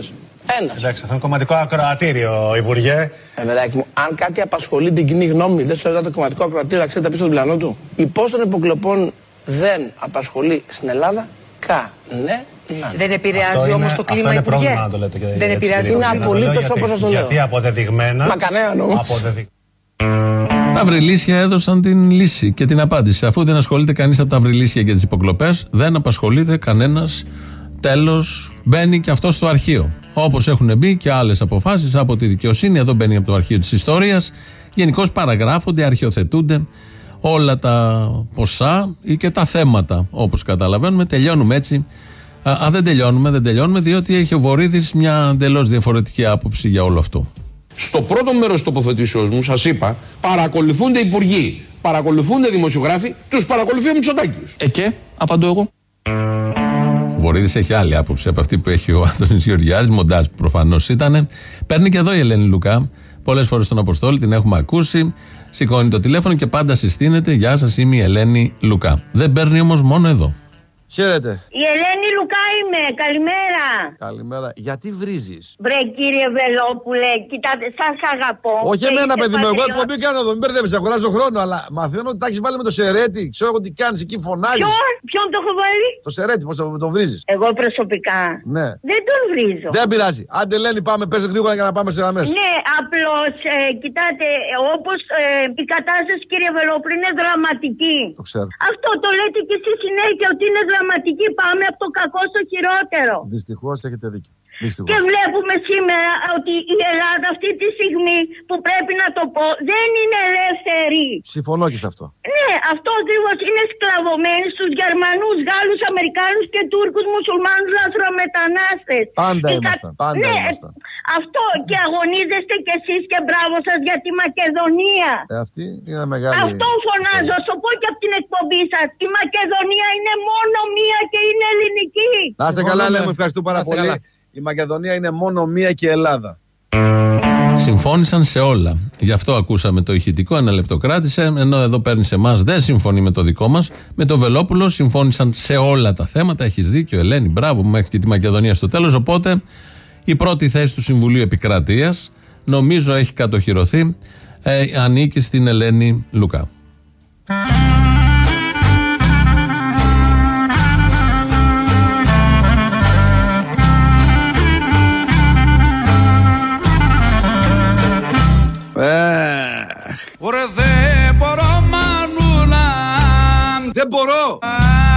[SPEAKER 6] Ένας.
[SPEAKER 26] Εντάξει, αυτό είναι κομματικό ακροατήριο, Υπουργέ.
[SPEAKER 6] Ε, παιδάκι μου, αν κάτι απασχολεί την κοινή γνώμη, δεν σου το κομματικό ακροατήριο, να ξέρετε τα πίσω του πλανού του. Η πώ των υποκλοπών δεν απασχολεί στην Ελλάδα, κανένα.
[SPEAKER 27] Δεν επηρεάζει
[SPEAKER 26] Αυτό
[SPEAKER 27] όμως
[SPEAKER 26] είναι-
[SPEAKER 27] το κλίμα,
[SPEAKER 26] αυτό είναι
[SPEAKER 27] Υπουργέ.
[SPEAKER 26] πρόβλημα να το λέτε και
[SPEAKER 27] Δεν
[SPEAKER 26] έτσι,
[SPEAKER 27] επηρεάζει.
[SPEAKER 26] κύριε
[SPEAKER 6] Είναι
[SPEAKER 26] Υπουργέ, να το
[SPEAKER 6] απολύτως
[SPEAKER 26] λέω, γιατί-
[SPEAKER 6] όπως σας το λέω.
[SPEAKER 26] Γιατί αποδεδειγμένα.
[SPEAKER 6] Μα κανέναν όμως.
[SPEAKER 26] αποδεδει-
[SPEAKER 3] Τα βρυλίσια έδωσαν την λύση και την απάντηση. Αφού δεν ασχολείται κανείς από τα βρυλίσια και τις υποκλοπές, δεν απασχολείται κανένας. Τέλος, μπαίνει και αυτό στο αρχείο. Όπως έχουν μπει και άλλες αποφάσεις από τη δικαιοσύνη, εδώ μπαίνει από το αρχείο της ιστορίας. Γενικώς παραγράφονται, αρχιοθετούνται όλα τα ποσά ή και τα θέματα. Όπως καταλαβαίνουμε, τελειώνουμε έτσι. Α, α, δεν τελειώνουμε, δεν τελειώνουμε, διότι έχει ο Βορύδης μια εντελώς διαφορετική άποψη για όλο αυτό.
[SPEAKER 8] Στο πρώτο μέρος της τοποθετήσεως μου, σας είπα, παρακολουθούνται υπουργοί, παρακολουθούνται δημοσιογράφοι, τους παρακολουθεί ο Μητσοτάκης.
[SPEAKER 3] Ε και, απαντώ εγώ. Ο Βορύδης έχει άλλη άποψη από αυτή που έχει ο Άδωνη Γεωργιάδης. Μοντάζ προφανώς ήταν. Παίρνει και εδώ η Ελένη Λουκά. Πολλές φορές τον Αποστόλη την έχουμε ακούσει. Σηκώνει το τηλέφωνο και πάντα συστήνεται. Γεια σας, είμαι η Ελένη Λουκά. Δεν παίρνει όμως μόνο εδώ.
[SPEAKER 1] Χαίρετε.
[SPEAKER 28] Η Ελένη Λουκά είμαι. Καλημέρα.
[SPEAKER 1] Καλημέρα. Γιατί βρίζεις;
[SPEAKER 28] Βρε κύριε Βελόπουλε, κοιτάτε, σας αγαπώ.
[SPEAKER 1] Όχι
[SPEAKER 28] Και
[SPEAKER 1] εμένα,
[SPEAKER 28] είστε
[SPEAKER 1] παιδί μου. Εγώ
[SPEAKER 28] πατριώτης.
[SPEAKER 1] εκπομπή κάνω εδώ. Μην μπερδεύει, αγοράζω χρόνο. Αλλά μαθαίνω ότι τα έχεις βάλει με το σερέτι. Ξέρω εγώ τι κάνεις εκεί, φωνάζεις.
[SPEAKER 28] Ποιον, ποιον το έχω βάλει;
[SPEAKER 1] Το σερέτι, πώς το, το βρίζεις.
[SPEAKER 28] Εγώ προσωπικά.
[SPEAKER 1] Ναι.
[SPEAKER 28] Δεν τον βρίζω.
[SPEAKER 1] Δεν πειράζει. Άντε, Ελένη, πάμε. Πες γρήγορα για να πάμε σε γραμμές.
[SPEAKER 28] Ναι, απλώς κοιτάτε, όπως η κατάσταση κύριε Βελόπουλε είναι δραματική.
[SPEAKER 1] Το ξέρω.
[SPEAKER 28] Αυτό το λέτε και εσείς συνέχεια ότι είναι δραματική. Πάμε από το κακό στο χειρότερο.
[SPEAKER 1] Δυστυχώς έχετε δίκιο. Δυστυχώς.
[SPEAKER 28] Και βλέπουμε σήμερα ότι η Ελλάδα αυτή τη στιγμή που πρέπει να το πω δεν είναι ελεύθερη.
[SPEAKER 1] Συμφωνώ και σε αυτό.
[SPEAKER 28] Ναι, αυτό ακριβώς είναι σκλαβωμένοι στους Γερμανούς, Γάλλους, Αμερικάνους και Τούρκους μουσουλμάνους λαθρομετανάστες.
[SPEAKER 1] Πάντα ήμασταν, πάντα
[SPEAKER 28] ναι,
[SPEAKER 1] ήμασταν.
[SPEAKER 28] αυτό και αγωνίζεστε κι εσείς και μπράβο σας για τη Μακεδονία.
[SPEAKER 1] Ε, αυτή είναι μεγάλη.
[SPEAKER 28] Αυτό φωνάζω, σου πω και από την εκπομπή σας. Η Μακεδονία είναι μόνο μία και είναι ελληνική.
[SPEAKER 1] Να είστε καλά, λέμε, ευχαριστώ πάρα
[SPEAKER 3] Να είστε
[SPEAKER 1] πολύ.
[SPEAKER 3] Καλά.
[SPEAKER 1] Η Μακεδονία είναι μόνο μία και Ελλάδα.
[SPEAKER 3] Συμφώνησαν σε όλα. Γι' αυτό ακούσαμε το ηχητικό, ένα λεπτό κράτησε. Ενώ εδώ παίρνει σε εμάς, δεν συμφωνεί με το δικό μας. Με το Βελόπουλο συμφώνησαν σε όλα τα θέματα. Έχεις δίκιο, Ελένη, μπράβο, μέχρι και τη Μακεδονία στο τέλος. Οπότε η πρώτη θέση του Συμβουλίου Επικρατείας, νομίζω έχει κατοχυρωθεί, ε, ανήκει στην Ελένη Λουκά.
[SPEAKER 2] Δεν μπορώ.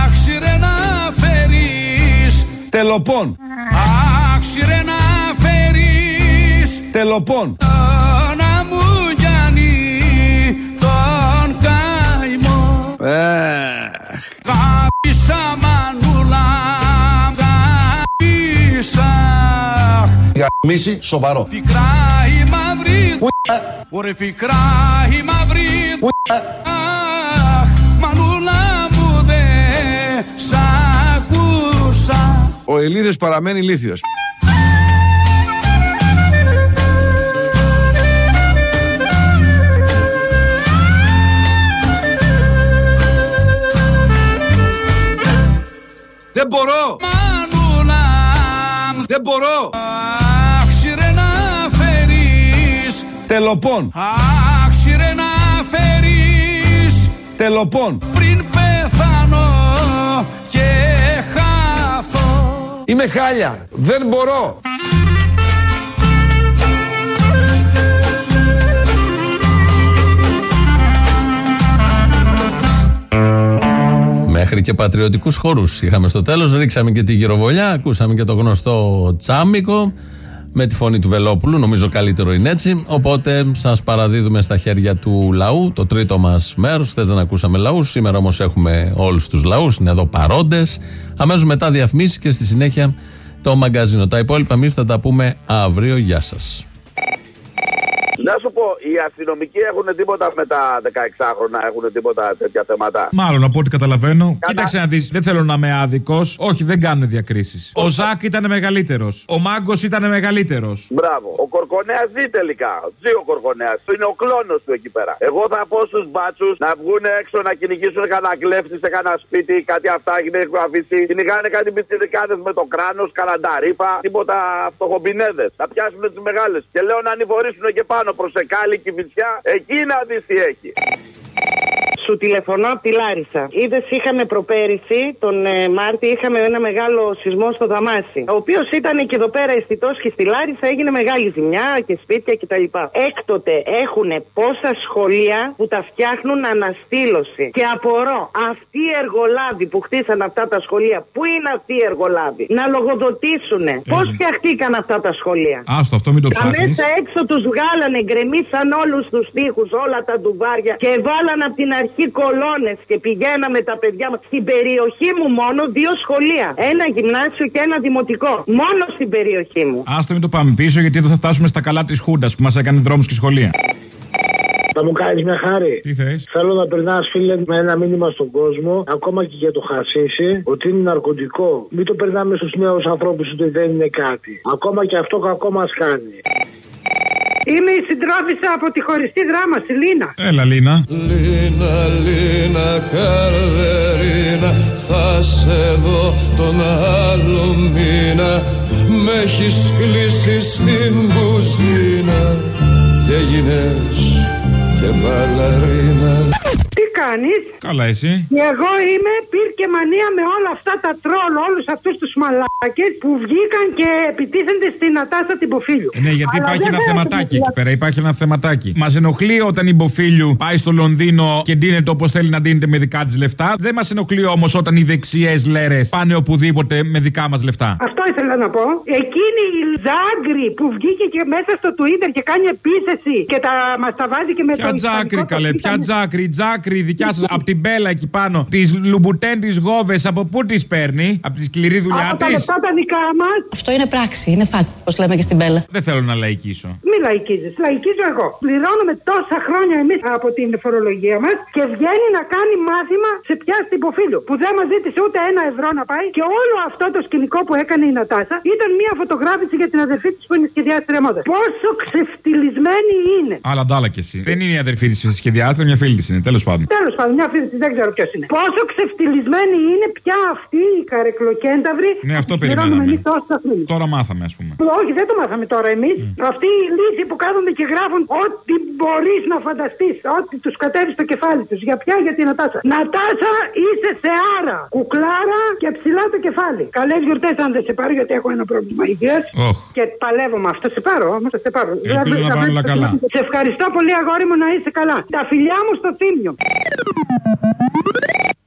[SPEAKER 2] Άξιρε να φέρεις.
[SPEAKER 1] Τελοπών.
[SPEAKER 2] Άξιρε να φέρεις.
[SPEAKER 1] Τελοπών.
[SPEAKER 2] Να μου γιάνει τον καημό. Κάπησα μανούλα Κάπησα
[SPEAKER 1] Μίση, σοβαρό.
[SPEAKER 2] Πικρά η μαύρη. Ωραία πικρά η μαύρη σ' ακούσα
[SPEAKER 1] Ο Ελίδης παραμένει ηλίθιος. Δεν μπορώ!
[SPEAKER 2] Μανούλα
[SPEAKER 1] Δεν μπορώ!
[SPEAKER 2] Άξιρε να φέρεις
[SPEAKER 1] Τελοπών!
[SPEAKER 2] Άξιρε να φέρεις
[SPEAKER 1] Τελοπών!
[SPEAKER 2] Πριν πεθάνω και χάθω
[SPEAKER 1] Είμαι χάλια! Δεν μπορώ!
[SPEAKER 3] Μέχρι και πατριωτικούς χώρους είχαμε στο τέλος. Ρίξαμε και τη γυροβολιά, ακούσαμε και το γνωστό τσάμικο με τη φωνή του Βελόπουλου. Νομίζω καλύτερο είναι έτσι. Οπότε σας παραδίδουμε στα χέρια του λαού το τρίτο μας μέρος. Χθες δεν ακούσαμε λαούς. Σήμερα όμως έχουμε όλους τους λαούς. Είναι εδώ παρόντες. Αμέσως μετά διαφημίσεις και στη συνέχεια το μαγκαζίνο. Τα υπόλοιπα εμείς θα τα πούμε αύριο. Γεια σας.
[SPEAKER 19] Να σου πω, οι αστυνομικοί έχουν τίποτα με τα 16χρονα, έχουν τίποτα τέτοια θέματα;
[SPEAKER 14] Μάλλον από ό,τι καταλαβαίνω. Κοίταξε να δεις, δεν θέλω να είμαι άδικος. Όχι, δεν κάνουν διακρίσεις. Ο Ζακ ήταν μεγαλύτερος. Ο Μάγκος ήταν μεγαλύτερος.
[SPEAKER 19] Μπράβο. Ο Κορκονέας ζει τελικά. Ζει ο Κορκονέας. Είναι ο κλόνος του εκεί πέρα. Εγώ θα πω στους μπάτσους να βγουν έξω να κυνηγήσουν κανένα κλέφτη σε κανένα σπίτι, κάτι αυτά είναι έχουν αφήσει. Κυνηγάνε κάτι πιτσιρικάδε με το κράνος, καλανταρίπα, τίποτα φτωχομπινέδες. Θα πιάσουν τις μεγάλες. Και λέω να ανηφορήσουν και πάνω προς Εκάλη και Βυθιά. Εκεί να δεις τι έχει.
[SPEAKER 29] Σου τηλεφωνώ από τη Λάρισα. Είδες, είχαμε προπέρυσι, τον ε, Μάρτι, είχαμε ένα μεγάλο σεισμό στο Δαμάσι. Ο οποίος ήταν και εδώ πέρα αισθητός και στη Λάρισα έγινε μεγάλη ζημιά και σπίτια κτλ. Έκτοτε έχουν πόσα σχολεία που τα φτιάχνουν αναστήλωση. Και απορώ, αυτοί οι εργολάβοι που χτίσαν αυτά τα σχολεία, πού είναι αυτοί οι εργολάβοι, να λογοδοτήσουν. Πώς φτιαχτήκαν αυτά τα σχολεία;
[SPEAKER 14] Άστο, αυτό μην το
[SPEAKER 29] Τα
[SPEAKER 14] ψάχνεις.
[SPEAKER 29] μέσα έξω τους βγάλανε, γκρεμίσαν όλους τους τοίχους, όλα τα ντουβάρια και βάλαν από την αρχή κολόνε και πηγαίναμε τα παιδιά μας. Στην περιοχή μου μόνο δύο σχολεία. Ένα γυμνάσιο και ένα δημοτικό. Μόνο στην περιοχή μου.
[SPEAKER 14] Άστο, μην το πάμε πίσω, γιατί εδώ θα φτάσουμε στα καλά της Χούντας που μας έκανε δρόμους και σχολεία.
[SPEAKER 30] Θα μου κάνεις μια χάρη.
[SPEAKER 14] Τι θες;
[SPEAKER 30] Θέλω να περνάς, φίλε, με ένα μήνυμα στον κόσμο, ακόμα και για το χασίσι, ότι είναι ναρκωτικό. Μην το περνάμε στους νέους ανθρώπους ότι δεν είναι κάτι. Ακόμα και αυτό κακό μας κάνει.
[SPEAKER 22] Είμαι η συντρόφισσα από τη χωριστή δράμα, η Λίνα.
[SPEAKER 14] Έλα, Λίνα.
[SPEAKER 2] Λίνα, Λίνα, καρδερίνα Θα σε δω τον άλλο μήνα Μ' έχεις κλείσει στην κουζίνα Και έγινες και μπαλαρίνα
[SPEAKER 22] Τι κάνεις;
[SPEAKER 14] Καλά, εσύ;
[SPEAKER 22] Εγώ είμαι πυρ και μανία με όλα αυτά τα τρόλ, όλους αυτούς τους μαλάκες που βγήκαν και επιτίθενται στην Ατάστα την Ποφίλου.
[SPEAKER 14] Ε, Ναι, γιατί
[SPEAKER 22] Αλλά
[SPEAKER 14] υπάρχει
[SPEAKER 22] δεν
[SPEAKER 14] ένα
[SPEAKER 22] θα
[SPEAKER 14] θεματάκι
[SPEAKER 22] έχουμε
[SPEAKER 14] εκεί πέρα. Υπάρχει ένα θεματάκι. Μας ενοχλεί όταν η Μποφίλιου πάει στο Λονδίνο και ντύνεται όπως θέλει να ντύνεται με δικά της λεφτά. Δεν μας ενοχλεί όμως όταν οι δεξιές λέρες πάνε οπουδήποτε με δικά μας λεφτά.
[SPEAKER 22] Αυτό ήθελα να πω. Εκείνη η Ζάγκρη που βγήκε και μέσα στο Twitter και κάνει επίθεση και τα, μας τα βάζει και με
[SPEAKER 14] Ποια
[SPEAKER 22] το
[SPEAKER 14] τζάκρη,
[SPEAKER 22] Ισπανικό
[SPEAKER 14] καλέ,
[SPEAKER 22] το
[SPEAKER 14] ποια
[SPEAKER 22] ήταν-
[SPEAKER 14] τζάκρη, τζάκρη δικιά σας, από την Μπέλα εκεί πάνω, της Λουμπουτέν της Γόβες, από πού τις παίρνει, από τη σκληρή δουλειά
[SPEAKER 22] Από τα
[SPEAKER 14] της;
[SPEAKER 22] λεπτά τα δικά μας.
[SPEAKER 31] Αυτό είναι πράξη, είναι fact, όπως λέμε και στην Μπέλα.
[SPEAKER 14] Δεν θέλω να λαϊκίσω.
[SPEAKER 22] Μη λαϊκίζεις. Λαϊκίζω εγώ. Πληρώνουμε τόσα χρόνια εμείς από την φορολογία μας και βγαίνει να κάνει μάθημα σε πια υποφίλου. Που δεν μας ζήτησε ούτε ένα ευρώ να πάει και όλο αυτό το σκηνικό που έκανε η Νατάσα ήταν μια φωτογράφηση για την αδερφή της που είναι σχεδιάστρια μόδα. Πόσο ξεφτυλισμένη είναι.
[SPEAKER 14] Αλλά ντάλα κι εσύ. Δεν είναι η αδερφή της σχεδιάστρια, μια φίλη της είναι, τέλος πάντων.
[SPEAKER 22] Τέλος πάντων, μια φίλη της, δεν ξέρω ποιος είναι. Πόσο ξεφτυλισμένη είναι πια αυτή η καρεκλοκένταυρη.
[SPEAKER 14] Ναι, αυτό
[SPEAKER 22] που πληρώνουμε
[SPEAKER 14] περιμέναμε.
[SPEAKER 22] εμείς τόσα χρόνια.
[SPEAKER 14] Τώρα μάθαμε, ας πούμε.
[SPEAKER 22] Όχι, δεν το μάθαμε τώρα εμείς. Αυτοί οι λύσοι που κάθονται και γράφουν ό,τι μπορείς να φανταστείς, ό,τι τους κατέβει στο κεφάλι τους. Για ποια, για την Νατάσα; Νατάσα, είσαι σε άρα. Κουκλάρα και ψηλά το κεφάλι. Καλές γιορτές, αν δεν σε πάρω, γιατί έχω ένα πρόβλημα υγείας.
[SPEAKER 14] Οχ.
[SPEAKER 22] Και παλεύω με αυτό. Σε πάρω, όμως θα σε πάρω.
[SPEAKER 14] Ελπίζω να
[SPEAKER 22] θα
[SPEAKER 14] πάνε όλα
[SPEAKER 22] βλέπεις-
[SPEAKER 14] καλά.
[SPEAKER 22] Σε ευχαριστώ πολύ, αγόρι μου, να είσαι καλά. Τα φιλιά μου στο θύμιο.